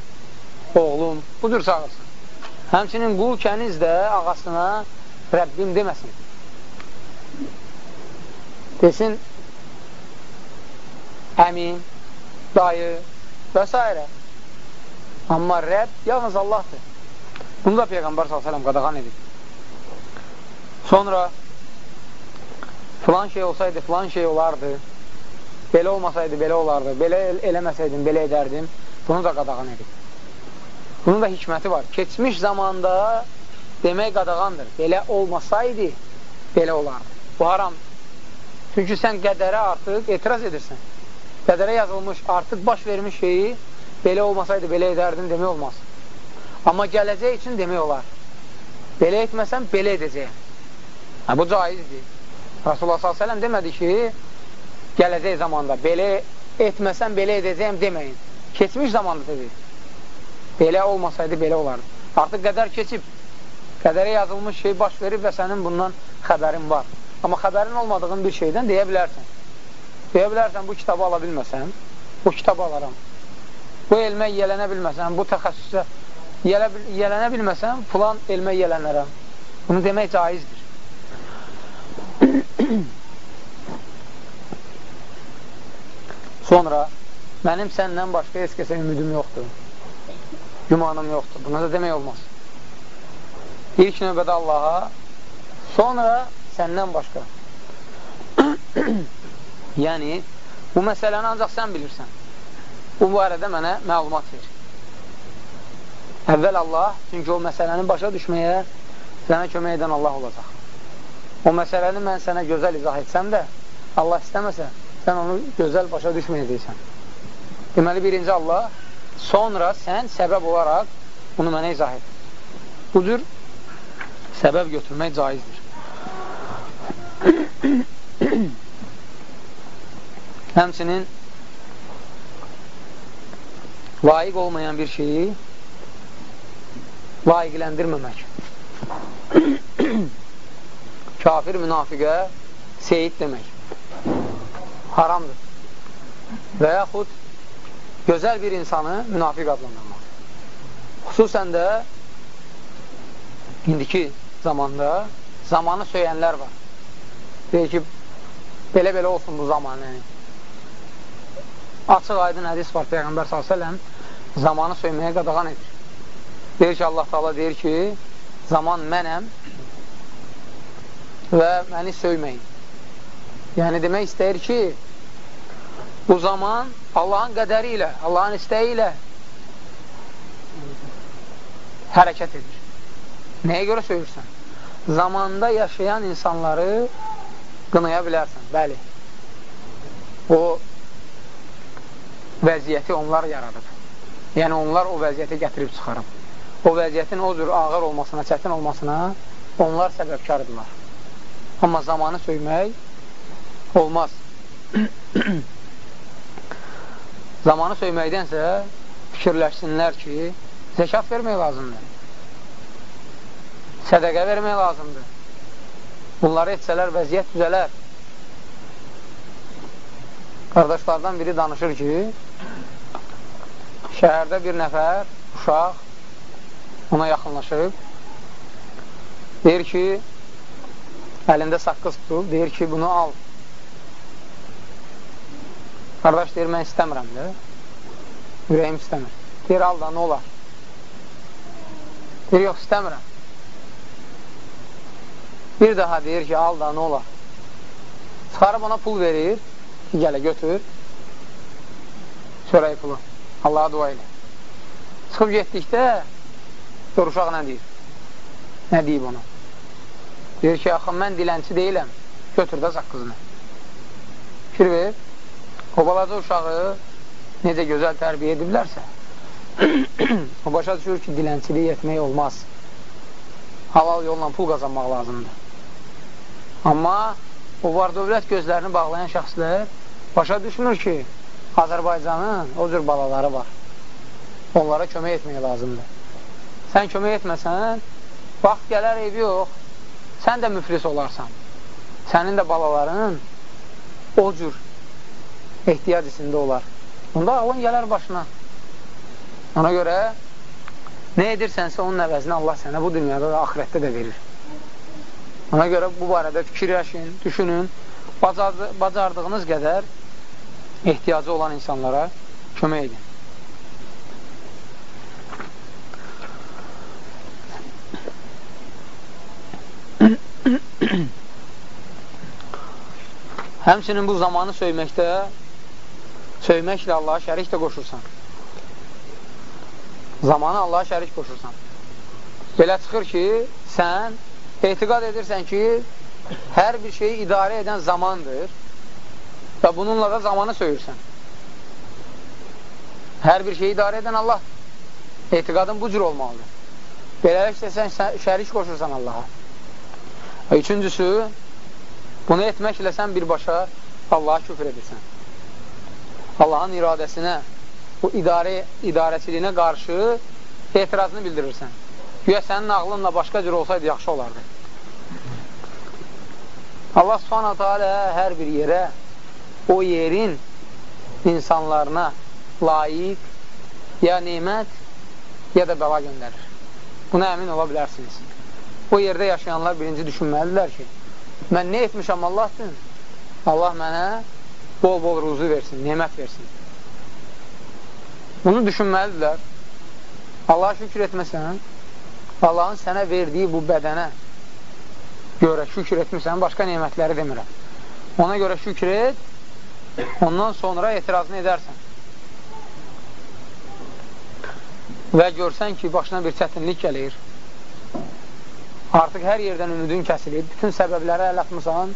oğlum, budur çağırsın. Həmçinin qul kəniz də ağasına Rəbbim deməsin. Desin əmin, dayı və s. Amma Rəbb yalnız Allahdır. Bunu da Peyğəmbər s.ə.v qadağan edir. Sonra filan şey olsaydı, filan şey olardı, belə olmasaydı, belə olardı, belə el eləməsəydim, belə edərdim, bunu da qadağan edir. Bunun da hikməti var. Keçmiş zamanda demək qadağandır. Belə olmasaydı, belə olardı. Bu haram. Çünki sən qədərə artıq etiraz edirsən. Qədərə yazılmış, artıq baş vermiş şeyi belə olmasaydı, belə edərdin demək olmaz. Amma gələcək üçün demək olar. Belə etməsən, belə edəcəyəm. Hə, bu caizdir. Rasulullah s.ə.v demədi ki, gələcək zamanda belə etməsən, belə edəcəyəm deməyin. Keçmiş zamanda dedi. Belə olmasaydı, belə olardı. Artıq qədər keçib. Qədərə yazılmış şey baş verib və sənin bundan xəbərin var. Amma xəbərin olmadığın bir şeydən deyə bilərsən. Deyə bilərsən, bu kitabı ala bilməsən, bu kitabı alaram. Bu elmə yelənə bilməsən, bu təxəssüsə yelənə bilməsən, filan elmə yelənərəm. Bunu demək caizdir. Sonra, mənim səndən başqa heç kəsə ümidim yoxdur. Gümanım yoxdur. Buna da demək olmaz. İlk növbədə Allaha, sonra səndən başqa. yəni, bu məsələni ancaq sən bilirsən. Bu barədə mənə məlumat verir. Əvvəl Allah, çünki o məsələni başa düşməyə sənə kömək edən Allah olacaq. O məsələni mən sənə gözəl izah etsəm də, Allah istəməsə, sən onu gözəl başa düşməyəcəksən. Deməli, birinci Allah, sonra sən səbəb olaraq bunu mənə izah et. Bu cür səbəb götürmək caizdir. Həmçinin layiq olmayan bir şeyi layiqləndirməmək. Kafir münafiqə seyid demək. Haramdır. Və yaxud gözəl bir insanı münafiq adlandırmaq. Xüsusən də indiki zamanda zamanı söyənlər var. Deyir ki, belə-belə olsun bu zamanı. Açıq aydın hədis var Peyğəmbər s.ə.v zamanı söyməyə qadağan edir. Deyir ki, Allah Taala deyir ki, zaman mənəm və məni söyməyin. Yəni, demək istəyir ki, bu zaman Allahın qədəri ilə, Allahın istəyi ilə hərəkət edir. Nəyə görə söyürsən? Zamanda yaşayan insanları qınaya bilərsən, bəli. O vəziyyəti onlar yaradıb. Yəni, onlar o vəziyyəti gətirib çıxarıb o vəziyyətin o cür ağır olmasına, çətin olmasına onlar səbəbkardırlar. Amma zamanı söymək olmaz. zamanı söyməkdənsə fikirləşsinlər ki, zəkat vermək lazımdır. Sədəqə vermək lazımdır. Bunları etsələr vəziyyət düzələr. qardaşlardan biri danışır ki, şəhərdə bir nəfər uşaq ona yaxınlaşıb, deyir ki, əlində saqqız tutub, deyir ki, bunu al. Qardaş deyir, mən istəmirəm də, ürəyim istəmir. Deyir, al da, nə olar? Deyir, yox, istəmirəm. Bir daha deyir ki, al da, nə olar? Çıxarıb ona pul verir, ki, gələ, götür, çörək pulu. Allaha dua elə. Çıxıb getdikdə gör uşaq nə deyir? Nə deyib ona? Deyir ki, axı, mən dilənçi deyiləm. Götür də zaqqızını. Fikir ver. O balaca uşağı necə gözəl tərbiyə ediblərsə, o başa düşür ki, dilənçilik etmək olmaz. Halal yolla pul qazanmaq lazımdır. Amma o var dövlət gözlərini bağlayan şəxslər başa düşmür ki, Azərbaycanın o cür balaları var. Onlara kömək etmək lazımdır. Sən kömək etməsən, vaxt gələr evi yox, sən də müflis olarsan. Sənin də balaların o cür ehtiyac içində olar. Onda ağlın gələr başına. Ona görə nə edirsənsə onun əvəzini Allah sənə bu dünyada da axirətdə də verir. Ona görə bu barədə fikirləşin, düşünün, bacardığınız qədər ehtiyacı olan insanlara kömək edin. Həmçinin bu zamanı söyməkdə söyməklə Allaha şərik də qoşursan. Zamanı Allaha şərik qoşursan. Belə çıxır ki, sən etiqad edirsən ki, hər bir şeyi idarə edən zamandır və bununla da zamanı söyürsən. Hər bir şeyi idarə edən Allah. Etiqadın bu cür olmalıdır. Beləliklə sən şərik qoşursan Allaha. Və üçüncüsü, bunu etməklə sən birbaşa Allaha küfr edirsən. Allahın iradəsinə, bu idarə, idarəçiliyinə qarşı etirazını bildirirsən. Güya sənin ağlınla başqa cür olsaydı yaxşı olardı. Allah subhanətə alə hər bir yerə o yerin insanlarına layiq ya nimət ya da bəla göndərir. Buna əmin ola bilərsiniz. O yerdə yaşayanlar birinci düşünməlidirlər ki, mən nə etmişəm Allah üçün? Allah mənə bol-bol ruzu versin, nimət versin. Bunu düşünməlidirlər. Allaha şükür etməsən, Allahın sənə verdiyi bu bədənə görə şükür etmirsən, başqa nemətləri demirəm. Ona görə şükür et, Ondan sonra etirazını edərsən. Və görsən ki, başına bir çətinlik gəlir. Artıq hər yerdən ümidin kəsilib, bütün səbəbləri əl atmısan,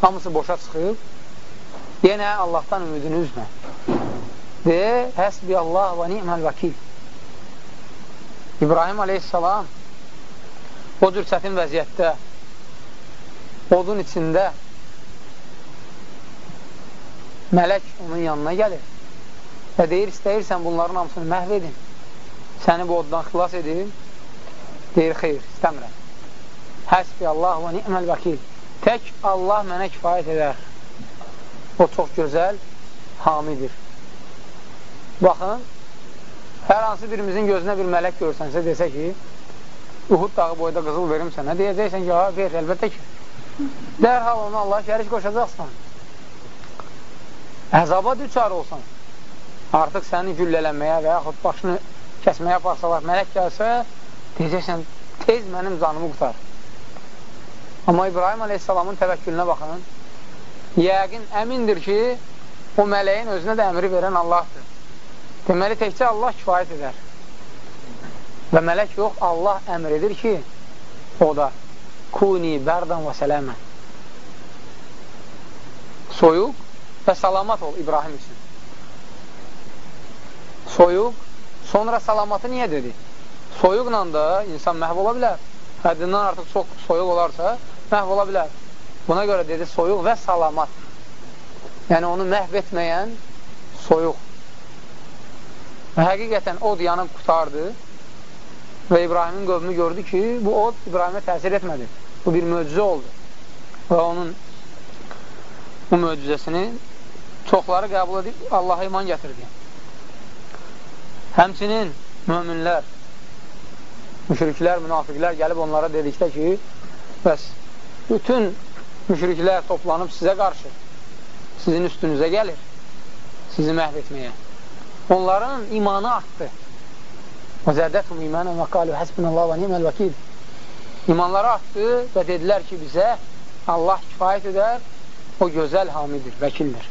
hamısı boşa çıxıb, yenə Allahdan ümidini üzmə. De, həsbi Allah və ni'məl vəkil. İbrahim aleyhissalam o cür çətin vəziyyətdə, odun içində mələk onun yanına gəlir və deyir, istəyirsən bunların hamısını məhv edin, səni bu oddan xilas edin, deyir, xeyr, istəmirəm. Həsbi Allah və ni'məl vəkil. Tək Allah mənə kifayət edər. O çox gözəl hamidir. Baxın, hər hansı birimizin gözünə bir mələk görsənsə, desə ki, Uhud dağı boyda qızıl verim sənə, deyəcəksən ki, ha, ver, əlbəttə ki. Dərhal onu Allah şərik qoşacaqsan əzaba düçar olsan, artıq səni güllələnməyə və yaxud başını kəsməyə aparsalar, mələk gəlsə, deyəcəksən, tez mənim canımı qutar. Amma İbrahim aleyhissalamın təvəkkülünə baxın, yəqin əmindir ki, o mələyin özünə də əmri verən Allahdır. Deməli, təkcə Allah kifayət edər. Və mələk yox, Allah əmr edir ki, o da kuni bərdan və sələmən. Soyuq və salamat ol İbrahim üçün. Soyuq, sonra salamatı niyə dedi? Soyuqla da insan məhv ola bilər. Həddindən artıq çox soyuq olarsa, məhv ola bilər. Buna görə dedi soyuq və salamat. Yəni onu məhv etməyən soyuq. Və həqiqətən od yanıb qutardı və İbrahimin qövmü gördü ki, bu od İbrahimə təsir etmədi. Bu bir möcüzə oldu və onun bu möcüzəsini çoxları qəbul edib Allaha iman gətirdi. Həmçinin möminlər, müşriklər, münafiqlər gəlib onlara dedikdə ki, bəs bütün müşriklər toplanıb sizə qarşı, sizin üstünüzə gəlir, sizi məhv etməyə. Onların imanı artdı. Və zədətum imanən və qalu həsbunallah və niməl vəkil. İmanları artdı və dedilər ki, bizə Allah kifayət edər, o gözəl hamidir, vəkildir.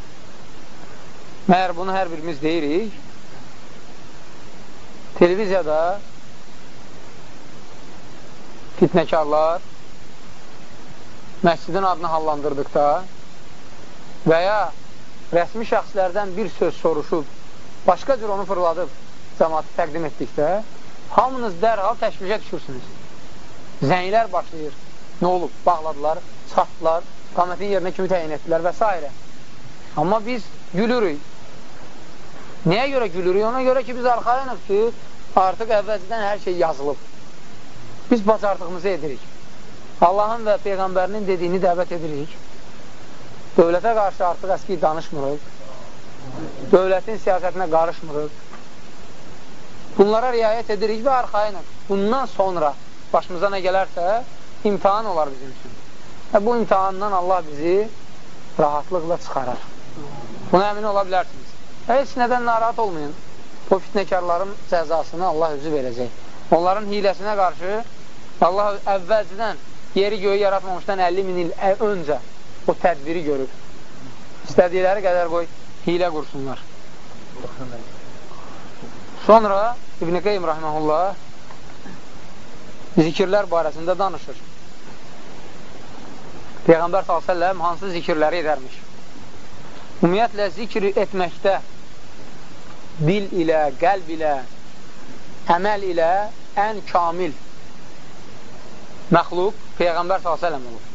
Məyər bunu hər birimiz deyirik, televiziyada fitnəkarlar məscidin adını hallandırdıqda və ya rəsmi şəxslərdən bir söz soruşub, başqa cür onu fırladıb cəmatı təqdim etdikdə, hamınız dərhal təşvişə düşürsünüz. Zənglər başlayır. Nə olub? Bağladılar, çatdılar, qamətin yerinə kimi təyin etdilər və s. Amma biz gülürük. Nəyə görə gülürük? Ona görə ki, biz arxayınıq ki, artıq əvvəlcədən hər şey yazılıb. Biz bacardığımızı edirik. Allahın və Peyğəmbərinin dediyini dəvət edirik. Dövlətə qarşı artıq əski danışmırıq. Dövlətin siyasətinə qarışmırıq. Bunlara riayət edirik və arxayınıq. Bundan sonra başımıza nə gələrsə, imtihan olar bizim üçün. Və bu imtihandan Allah bizi rahatlıqla çıxarar. Buna əmin ola bilərsiniz. Heç nədən narahat olmayın. O fitnəkarların cəzasını Allah özü verəcək. Onların hiləsinə qarşı Allah əvvəlcədən yeri göyü yaratmamışdan 50 min il öncə o tədbiri görür. İstədikləri qədər qoy hilə qursunlar. Sonra İbn-i Qeym Rahiməhullah zikirlər barəsində danışır. Peyğəmbər s.ə.v hansı zikirləri edərmiş? Ümumiyyətlə, zikr etməkdə dil ilə, qəlb ilə, əməl ilə ən kamil məxluq Peyğəmbər s.ə.v olur.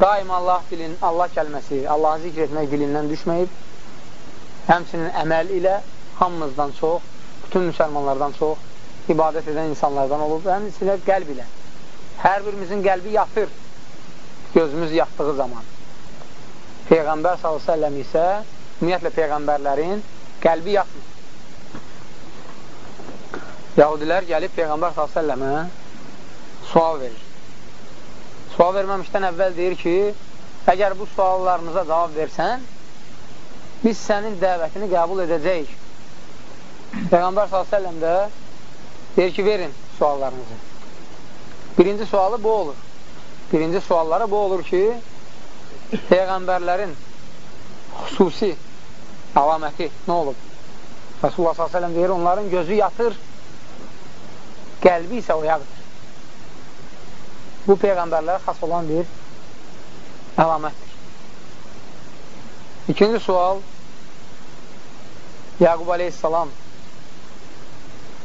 Daim Allah dilin, Allah kəlməsi, Allahı zikr etmək dilindən düşməyib, həmçinin əməl ilə hamımızdan çox, bütün müsəlmanlardan çox ibadət edən insanlardan olub, həmçində qəlb ilə. Hər birimizin qəlbi yatır gözümüz yatdığı zaman. Peyğəmbər s.ə.v isə ümumiyyətlə Peyğəmbərlərin qəlbi yatmır. Yahudilər gəlib Peyğəmbər s.ə.və sual verir. Sual verməmişdən əvvəl deyir ki, əgər bu suallarınıza cavab versən, biz sənin dəvətini qəbul edəcəyik. Peyğəmbər s.ə.v də deyir ki, verin suallarınızı. Birinci sualı bu olur. Birinci sualları bu olur ki, Peyğəmbərlərin xüsusi əlaməti nə olub? Rasulullah s.ə.v deyir, onların gözü yatır, qəlbi isə oyaqdır. Bu Peyğəmbərlərə xas olan bir əlamətdir. İkinci sual, Yaqub aleyhissalam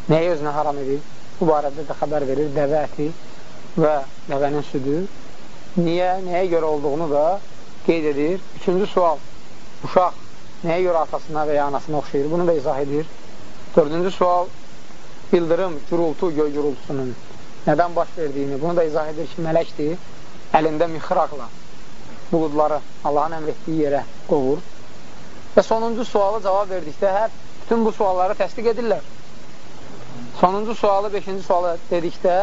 nəyi özünə haram edir? Bu barədə də xəbər verir, dəvə əti və dəvənin südü. Niyə, nəyə görə olduğunu da qeyd edir. Üçüncü sual, uşaq nəyə görə atasına və ya anasına oxşayır? Bunu da izah edir. Dördüncü sual, bildırım, gürultu, göy gürultusunun nədən baş verdiyini, bunu da izah edir ki, mələkdir, əlində mixraqla buludları Allahın əmr etdiyi yerə qovur. Və sonuncu sualı cavab verdikdə hər bütün bu sualları təsdiq edirlər. Sonuncu sualı, beşinci sualı dedikdə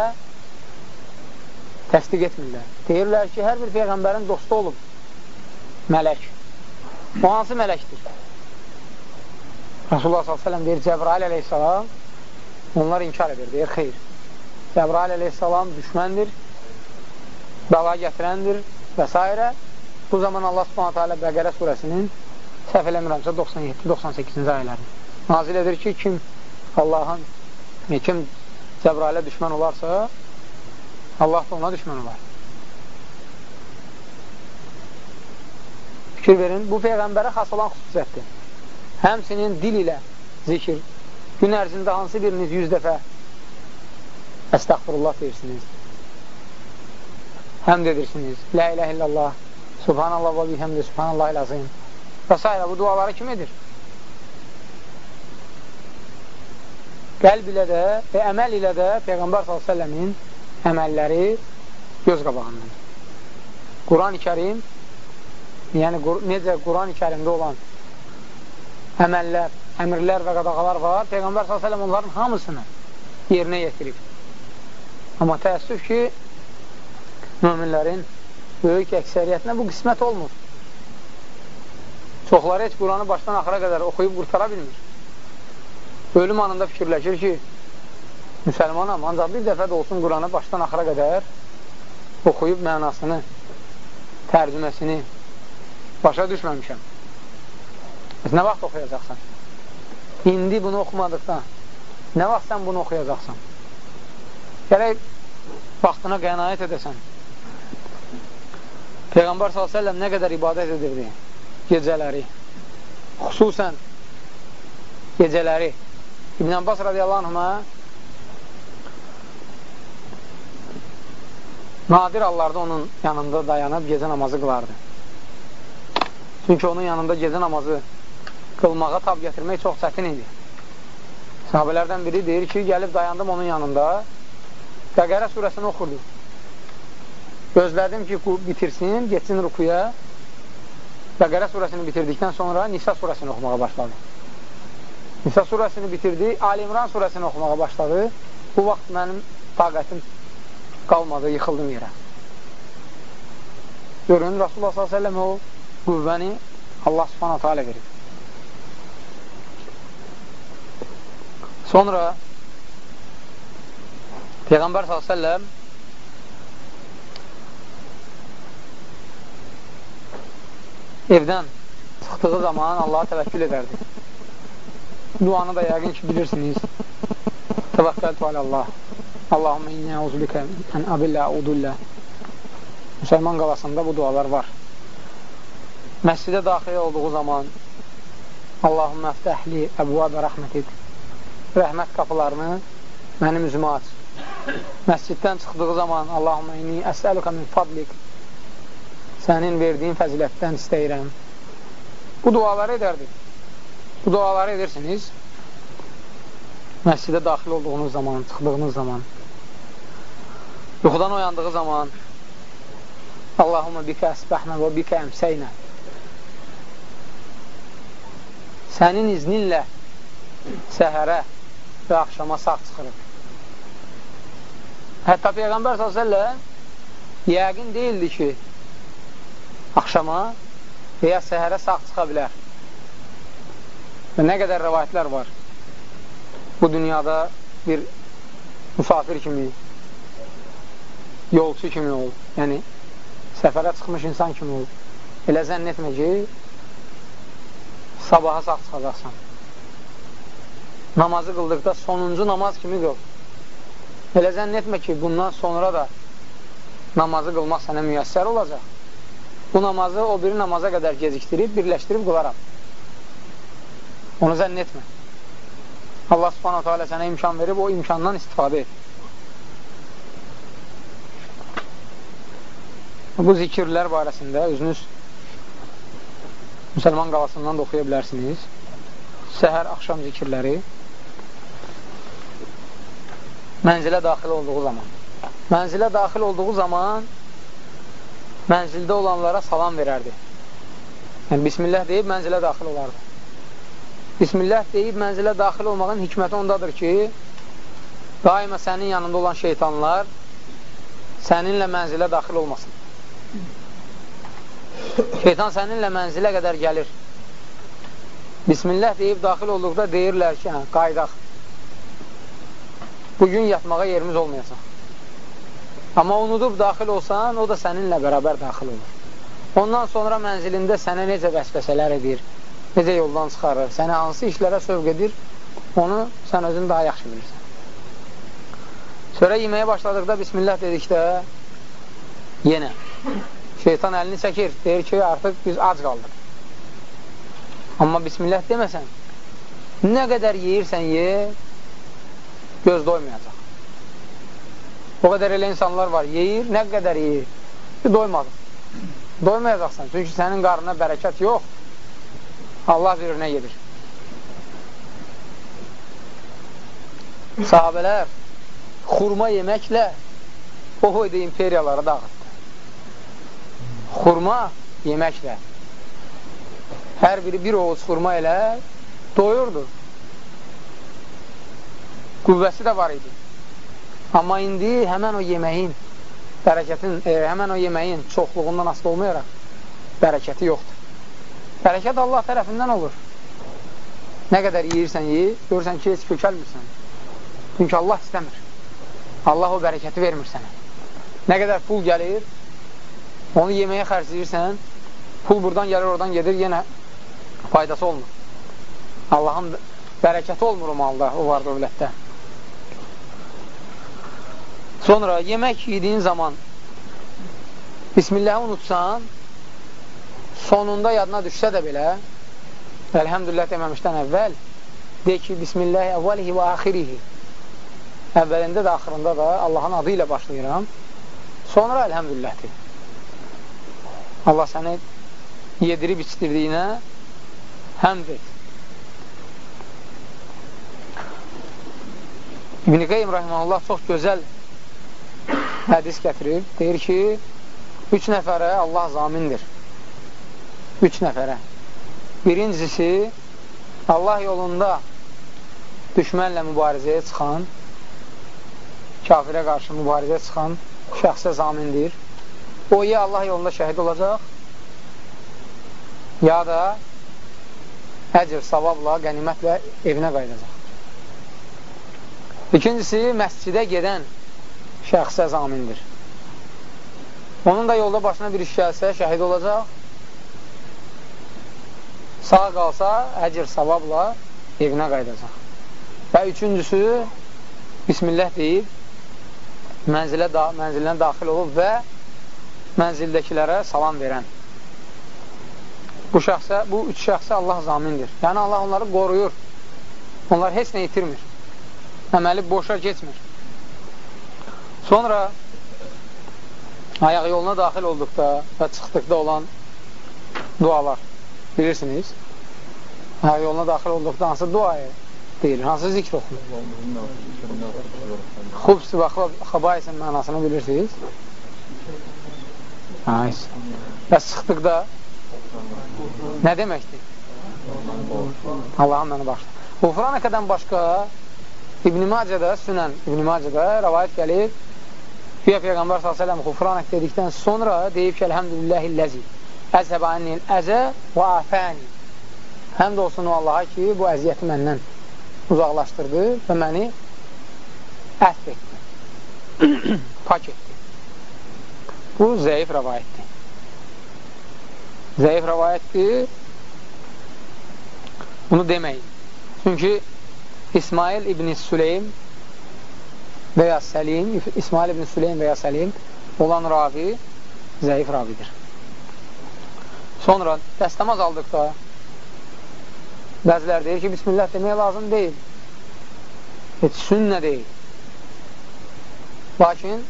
təsdiq etmirlər. Deyirlər ki, hər bir Peyğəmbərin dostu olub mələk. O hansı mələkdir? Rasulullah s.ə.v deyir, Cəbrail əleyhissalam onlar inkar edir, deyir, xeyr. Cəbrail əleyhissalam düşməndir, bəla gətirəndir və s. Bu zaman Allah subhanətə alə Bəqərə surəsinin səhv eləmirəmsə 97-98-ci ayələri nazil edir ki, kim Allahın kim Cəbrailə düşmən olarsa, Allah da ona düşmən olar. Fikir verin, bu Peyğəmbərə xas olan xüsusiyyətdir. Həmsinin dil ilə zikir, gün ərzində hansı biriniz yüz dəfə əstəxfurullah deyirsiniz, həmd edirsiniz, lə ilə illallah, subhanallah və bihəmdə, subhanallah ilazim və s. Bu duaları kim edir? qəlb ilə də və əməl ilə də Peyğəmbər s.ə.v-in əməlləri göz qabağındadır. Quran-ı kərim, yəni necə Quran-ı kərimdə olan əməllər, əmirlər və qadağalar var. Peyğəmbər s.ə.v onların hamısını yerinə yetirib. Amma təəssüf ki, müminlərin böyük əksəriyyətinə bu qismət olmur. Çoxları heç Quranı başdan axıra qədər oxuyub qurtara bilmir. Ölüm anında fikirləşir ki, müsəlmanam, ancaq bir dəfə də olsun Quranı başdan axıra qədər oxuyub mənasını, tərcüməsini başa düşməmişəm. Bəs nə vaxt oxuyacaqsan? İndi bunu oxumadıqda nə vaxt sən bunu oxuyacaqsan? Gərək vaxtına qənaət edəsən. Peyğəmbər s.ə.v nə qədər ibadət edirdi? gecələri, xüsusən gecələri İbn Abbas radiyallahu anhına nadir hallarda onun yanında dayanıb gecə namazı qılardı. Çünki onun yanında gecə namazı qılmağa tab gətirmək çox çətin idi. Sahabələrdən biri deyir ki, gəlib dayandım onun yanında Bəqərə surəsini oxurdu. Gözlədim ki, bitirsin, geçsin rukuya Bəqərə surəsini bitirdikdən sonra Nisa surəsini oxumağa başladı. Nisa surəsini bitirdi, Ali İmran surəsini oxumağa başladı. Bu vaxt mənim taqətim qalmadı, yıxıldım yerə. Görün, Rasulullah s.ə.v o qüvvəni Allah subhanətə alə verir. Sonra Peyğəmbər s.ə.v evdən çıxdığı zaman Allaha təvəkkül edərdi. Duanı da yəqin ki, bilirsiniz. Təvəkkəltu alallah. Allahümme inni əuzubikə ən abillə udullə. Müsəlman qalasında bu dualar var. Məscidə daxil olduğu zaman Allahümme əftəhli əbvəbə rəhmətik. Rəhmət qapılarını mənim üzümə aç. Məsciddən çıxdığı zaman Allahümme inni əsəlükə min fadlik sənin verdiyin fəzilətdən istəyirəm. Bu duaları edərdi. Bu duaları edirsiniz. Məscidə daxil olduğunuz zaman, çıxdığınız zaman, yuxudan oyandığı zaman Allahumma bikə əsbəhnə və bikə əmsəynə sənin izninlə səhərə və axşama sağ çıxırıq. Hətta Peyğəmbər s.ə.v yəqin deyildi ki, axşama və ya səhərə sağ çıxa bilər. Və nə qədər rəvayətlər var. Bu dünyada bir musafir kimi, yolçu kimi ol, yəni səfərə çıxmış insan kimi ol. Elə zənn etmə ki, sabaha sağ çıxacaqsan. Namazı qıldıqda sonuncu namaz kimi qıl. Elə zənn etmə ki, bundan sonra da namazı qılmaq sənə müyəssər olacaq bu namazı o biri namaza qədər gecikdirib, birləşdirib qılaram. Onu zənn etmə. Allah subhanahu teala sənə imkan verib, o imkandan istifadə et. Bu zikirlər barəsində özünüz müsəlman qalasından da oxuya bilərsiniz. Səhər, axşam zikirləri mənzilə daxil olduğu zaman. Mənzilə daxil olduğu zaman mənzildə olanlara salam verərdi. Yəni, bismillah deyib mənzilə daxil olardı. Bismillah deyib mənzilə daxil olmağın hikməti ondadır ki, daima sənin yanında olan şeytanlar səninlə mənzilə daxil olmasın. Şeytan səninlə mənzilə qədər gəlir. Bismillah deyib daxil olduqda deyirlər ki, hə, qaydaq. Bugün yatmağa yerimiz olmayacaq. Amma unudub daxil olsan, o da səninlə bərabər daxil olur. Ondan sonra mənzilində sənə necə vəsvəsələr edir, necə yoldan çıxarır, səni hansı işlərə sövq edir, onu sən özün daha yaxşı bilirsən. Sonra yeməyə başladıqda Bismillah dedikdə yenə şeytan əlini çəkir, deyir ki, artıq biz ac qaldıq. Amma Bismillah deməsən, nə qədər yeyirsən ye, göz doymayacaq. O qədər elə insanlar var, yeyir, nə qədər yeyir? Doymadın. Doymayacaqsan, çünki sənin qarnına bərəkət yox. Allah bilir nə gedir. Sahabələr xurma yeməklə o hoyda imperiyaları dağıtdı. Xurma yeməklə. Hər biri bir oğuz xurma ilə doyurdu. Qüvvəsi də var idi. Amma indi həmən o yeməyin bərəkətin, e, həmən o yeməyin çoxluğundan asılı olmayaraq bərəkəti yoxdur. Bərəkət Allah tərəfindən olur. Nə qədər yeyirsən, yeyir, görürsən ki, heç kökəlmirsən. Çünki Allah istəmir. Allah o bərəkəti vermir sənə. Nə qədər pul gəlir, onu yeməyə xərcləyirsən, pul buradan gəlir, oradan gedir, yenə faydası olmur. Allahın bərəkəti olmur o malda, o var dövlətdə. Sonra yemək yediyin zaman Bismillahı unutsan, sonunda yadına düşsə də belə, Əlhəmdülillah deməmişdən əvvəl, de ki, Bismillah əvvəlihi və axirihi. Əvvəlində də, axırında da Allahın adı ilə başlayıram. Sonra əlhəmdülillahdir. Allah səni yedirib içdirdiyinə həmd et. İbn-i Qeym Rahiməllah çox gözəl hədis gətirir. Deyir ki, üç nəfərə Allah zamindir. Üç nəfərə. Birincisi, Allah yolunda düşmənlə mübarizəyə çıxan, kafirə qarşı mübarizəyə çıxan şəxsə zamindir. O, ya Allah yolunda şəhid olacaq, ya da əcr, savabla, qənimətlə evinə qayıdacaq. İkincisi, məscidə gedən şəxsə zamindir. Onun da yolda başına bir iş gəlsə, şəhid olacaq. Sağ qalsa, əcr savabla evinə qaydacaq. Və üçüncüsü, Bismillah deyib, mənzilə da, mənzilinə daxil olub və mənzildəkilərə salam verən. Bu şəxsə, bu üç şəxsə Allah zamindir. Yəni Allah onları qoruyur. Onlar heç nə itirmir. Əməli boşa keçmir. Sonra ayaq yoluna daxil olduqda və çıxdıqda olan dualar bilirsiniz. Ayaq yoluna daxil olduqda hansı duaya deyilir, hansı zikr oxunur? Xubs və xabaysin mənasını bilirsiniz. Nice. Və çıxdıqda nə deməkdir? Allahın mənə başla. Ufranəkədən başqa İbn-i Macədə, Sünən İbn-i Macədə rəvayət gəlir Güya Peyğəmbər s.ə.v xufranək dedikdən sonra deyib ki, Əlhəmdülilləhilləzi əzhəbə annil əzə və afəni Həmd olsun o Allaha ki, bu əziyyəti məndən uzaqlaşdırdı və məni əhv etdi, pak etdi. Bu, zəif rəvayətdir. Zəif rəvayətdir, bunu deməyin. Çünki İsmail İbn Süleym və ya Səlim, İsmail ibn Süleym və ya Səlim olan ravi zəif ravidir. Sonra dəstəmaz aldıqda bəzilər deyir ki, Bismillah demək lazım deyil. Heç sünnə deyil. Lakin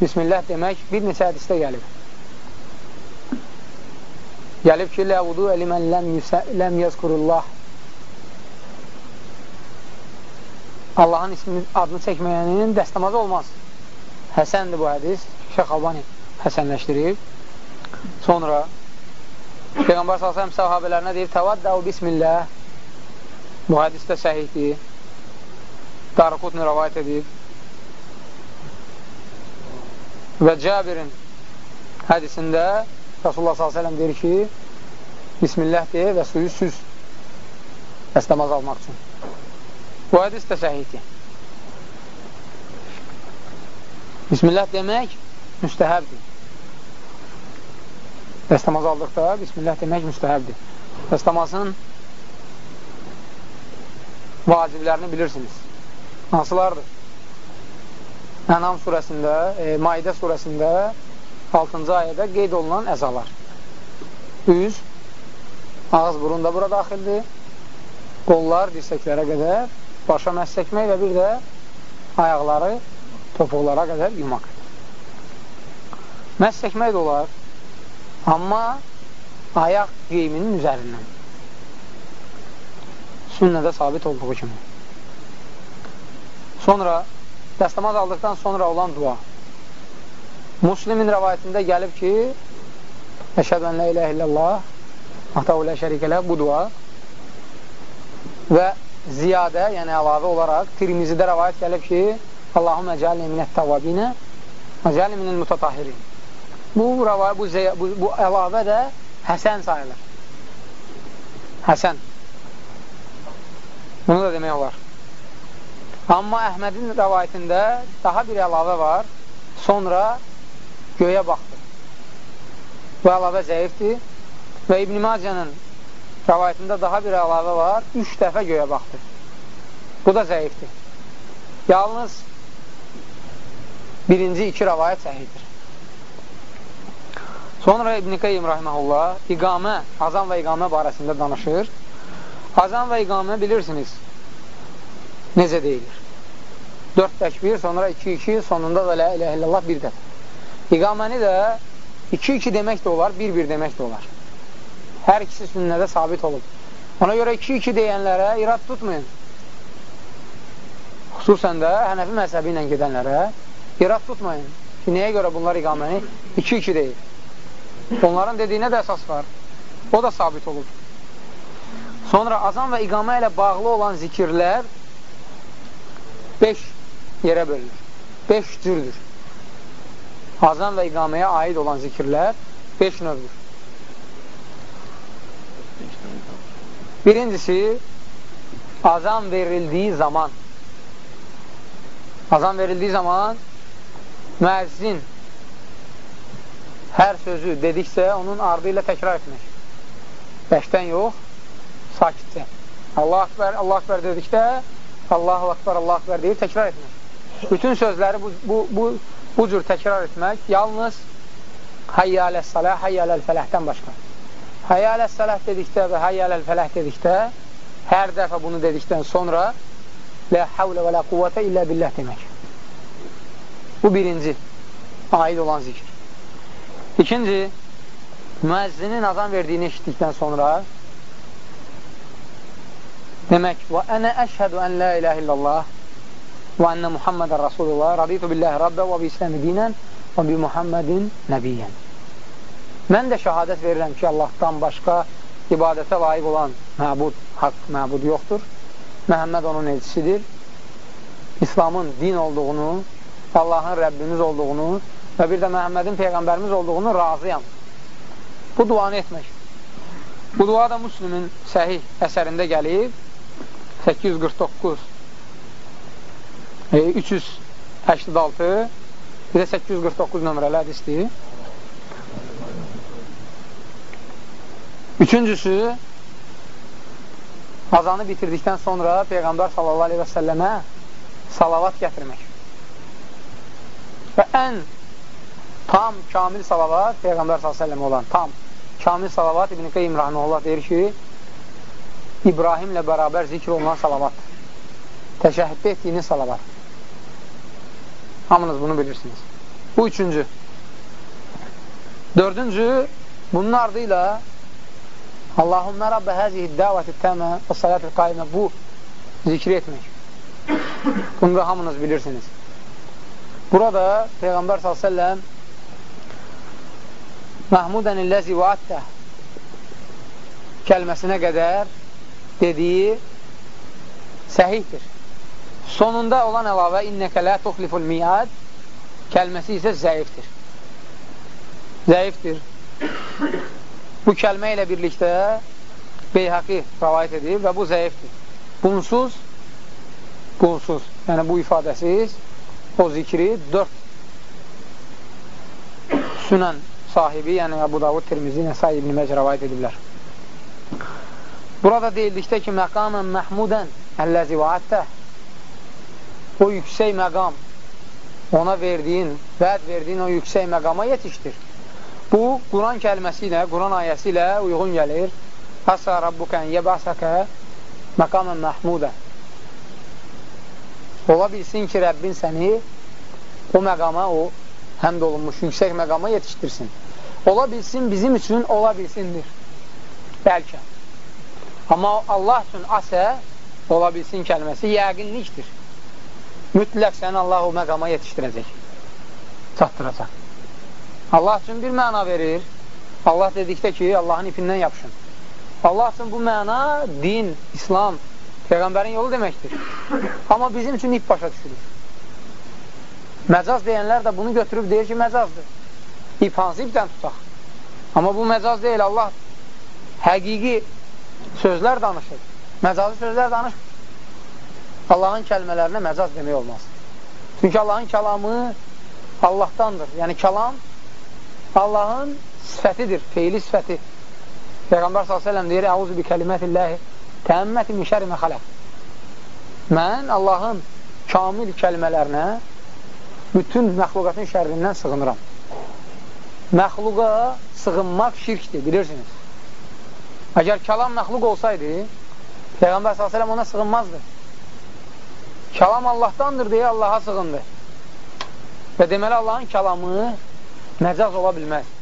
Bismillah demək bir neçə hədisdə gəlib. Gəlib ki, Ləvudu əlimən ləm, ləm yəzkurullah Allahın ismini, adını çəkməyənin dəstəmazı olmaz. Həsəndir bu hədis. Şeyx Albani həsənləşdirib. Sonra Peyğəmbər s.ə.v sahabələrinə deyir, Təvaddəu bismillah. Bu hədis də səhihdir. Darıqutni rəvayət edib. Və Cabirin hədisində Rasulullah s.ə.v deyir ki, Bismillah deyə və suyu süz dəstəmaz almaq üçün. Bu hədis də səhiddir. Bismillah demək müstəhəbdir. Dəstəmaz aldıqda Bismillah demək müstəhəbdir. Dəstəmazın vaciblərini bilirsiniz. Hansılardır? Ənam surəsində, e, Maidə surəsində 6-cı ayədə qeyd olunan əzalar. Üz, ağız, burun da bura daxildir. Qollar dirsəklərə qədər başa məhz çəkmək və bir də ayaqları topuqlara qədər yumaq. Məhz çəkmək də olar, amma ayaq qeyminin üzərindən. Sünnədə sabit olduğu kimi. Sonra, dəstəmaz aldıqdan sonra olan dua. Muslimin rəvayətində gəlib ki, Əşhədən lə ilə illallah, Ahtavu lə şərikələ, bu dua və ziyadə, yəni əlavə olaraq Tirmizidə rəvayət gəlib ki, Allahumə cəalni minət təvabinə və cəalni minət mutatahirin. Bu, rəvayət, bu, bu, bu əlavə də həsən sayılır. Həsən. Bunu da demək olar. Amma Əhmədin rəvayətində daha bir əlavə var. Sonra göyə baxdı. Bu əlavə zəifdir və İbn-i Macənin rəvayətində daha bir əlavə var, üç dəfə göyə baxdı. Bu da zəifdir. Yalnız birinci iki rəvayət səhidir. Sonra İbn-i Qeym rahiməhullah iqamə, azan və iqamə barəsində danışır. Azan və iqamə bilirsiniz necə deyilir. 4 təkbir, sonra 2-2, sonunda da la ilə illallah bir dəfə. İqaməni də 2-2 demək də olar, 1-1 demək də olar. Hər ikisi sünnədə sabit olub. Ona görə 2-2 deyənlərə irad tutmayın. Xüsusən də hənəfi məzhəbi ilə gedənlərə irad tutmayın. Ki, nəyə görə bunlar iqaməni 2-2 deyir. Onların dediyinə də əsas var. O da sabit olub. Sonra azan və iqamə ilə bağlı olan zikirlər 5 yerə bölünür. 5 cürdür. Azan və iqaməyə aid olan zikirlər 5 növdür. Birincisi, azan verildiyi zaman azan verildiyi zaman müəzzin hər sözü dediksə, onun ardı ilə təkrar etmək. Bəşdən yox, sakitcə. Allah akbar, Allah akbar dedikdə, Allahu akbar, Allah akbar deyib təkrar etmək. Bütün sözləri bu, bu, bu, bu cür təkrar etmək yalnız hayyələ salə, hayyələ fələhdən başqa. Həyyələ sələh dedikdə və həyyələ fələh dedikdə, hər dəfə bunu dedikdən sonra Lə həvlə və lə quvvətə illə billəh demək. Bu birinci, aid olan zikr. İkinci, müəzzinin azan verdiyini eşitdikdən sonra demək, və ənə əşhədu ən lə iləh illallah və ənə Muhammedən Rasulullah raditu billəhi Rabbə və bi İsləmi dinən və bi Muhammedin nəbiyyən. Mən də şəhadət verirəm ki, Allahdan başqa ibadətə layiq olan məbud, haqq məbud yoxdur. Məhəmməd onun elçisidir. İslamın din olduğunu, Allahın Rəbbimiz olduğunu və bir də Məhəmmədin Peyğəmbərimiz olduğunu razıyam. Bu duanı etmək. Bu dua da Müslümin səhih əsərində gəlib 849 e, 386 bir də 849 nömrəli hədisdir. Üçüncüsü, azanı bitirdikdən sonra Peyğəmbər sallallahu aleyhi və səlləmə salavat gətirmək. Və ən tam, kamil salavat Peyğəmbər sallallahu aleyhi və səlləmə olan tam, kamil salavat İbn-i Qeym rahmanullah deyir ki, İbrahimlə bərabər zikr olunan salavat. Təşəhhüdddə etdiyiniz salavat. Hamınız bunu bilirsiniz. Bu üçüncü. Dördüncü, bunun ardıyla Allahümme Rabbe həzihi dəvəti təmə və salatı qaimə bu zikri etmək. Bunu da hamınız bilirsiniz. Burada Peyğəmbər s.ə.v Məhmudən illəzi və attə kəlməsinə qədər dediyi səhihdir. Sonunda olan əlavə innəkə lə tuxliful miad kəlməsi isə zəifdir. Zəifdir. Bu kəlmə ilə birlikdə Beyhaqi rəvayət edir və bu zəifdir. Bunsuz, bunsuz, yəni bu ifadəsiz o zikri dörd sünən sahibi, yəni Əbu Davud, Tirmizi, Nəsai ibn Məcə rəvayət ediblər. Burada deyildikdə ki, məqamən məhmudən əlləzi vaaddə o yüksək məqam ona verdiyin, vəd verdiyin o yüksək məqama yetişdir. Bu, Quran kəlməsi ilə, Quran ayəsi ilə uyğun gəlir. Əsə Rabbukən yəbəsəkə məqamən məhmudə. Ola bilsin ki, Rəbbin səni o məqama, o həmd olunmuş yüksək məqama yetişdirsin. Ola bilsin, bizim üçün ola bilsindir. Bəlkə. Amma Allah üçün asə, ola bilsin kəlməsi yəqinlikdir. Mütləq səni Allah o məqama yetişdirəcək, çatdıracaq. Allah üçün bir məna verir. Allah dedikdə ki, Allahın ipindən yapışın. Allah üçün bu məna din, İslam, Peyğəmbərin yolu deməkdir. Amma bizim üçün ip başa düşülür. Məcaz deyənlər də bunu götürüb deyir ki, məcazdır. İp hansı ipdən tutaq? Amma bu məcaz deyil, Allah həqiqi sözlər danışır. Məcazi sözlər danışmır. Allahın kəlmələrinə məcaz demək olmaz. Çünki Allahın kəlamı Allahdandır. Yəni, kəlam Allahın sifətidir, feyli sifəti. Peyğəmbər s.ə.v deyir, Əuzu bi kəlimətilləhi təəmməti min şəri məxələq. Mən Allahın kamil kəlmələrinə bütün məxluqatın şərrindən sığınıram. Məxluqa sığınmaq şirkdir, bilirsiniz. Əgər kəlam məxluq olsaydı, Peyğəmbər s.ə.v ona sığınmazdı. Kəlam Allahdandır deyə Allaha sığındı. Və deməli Allahın kəlamı məcaz ola bilməz.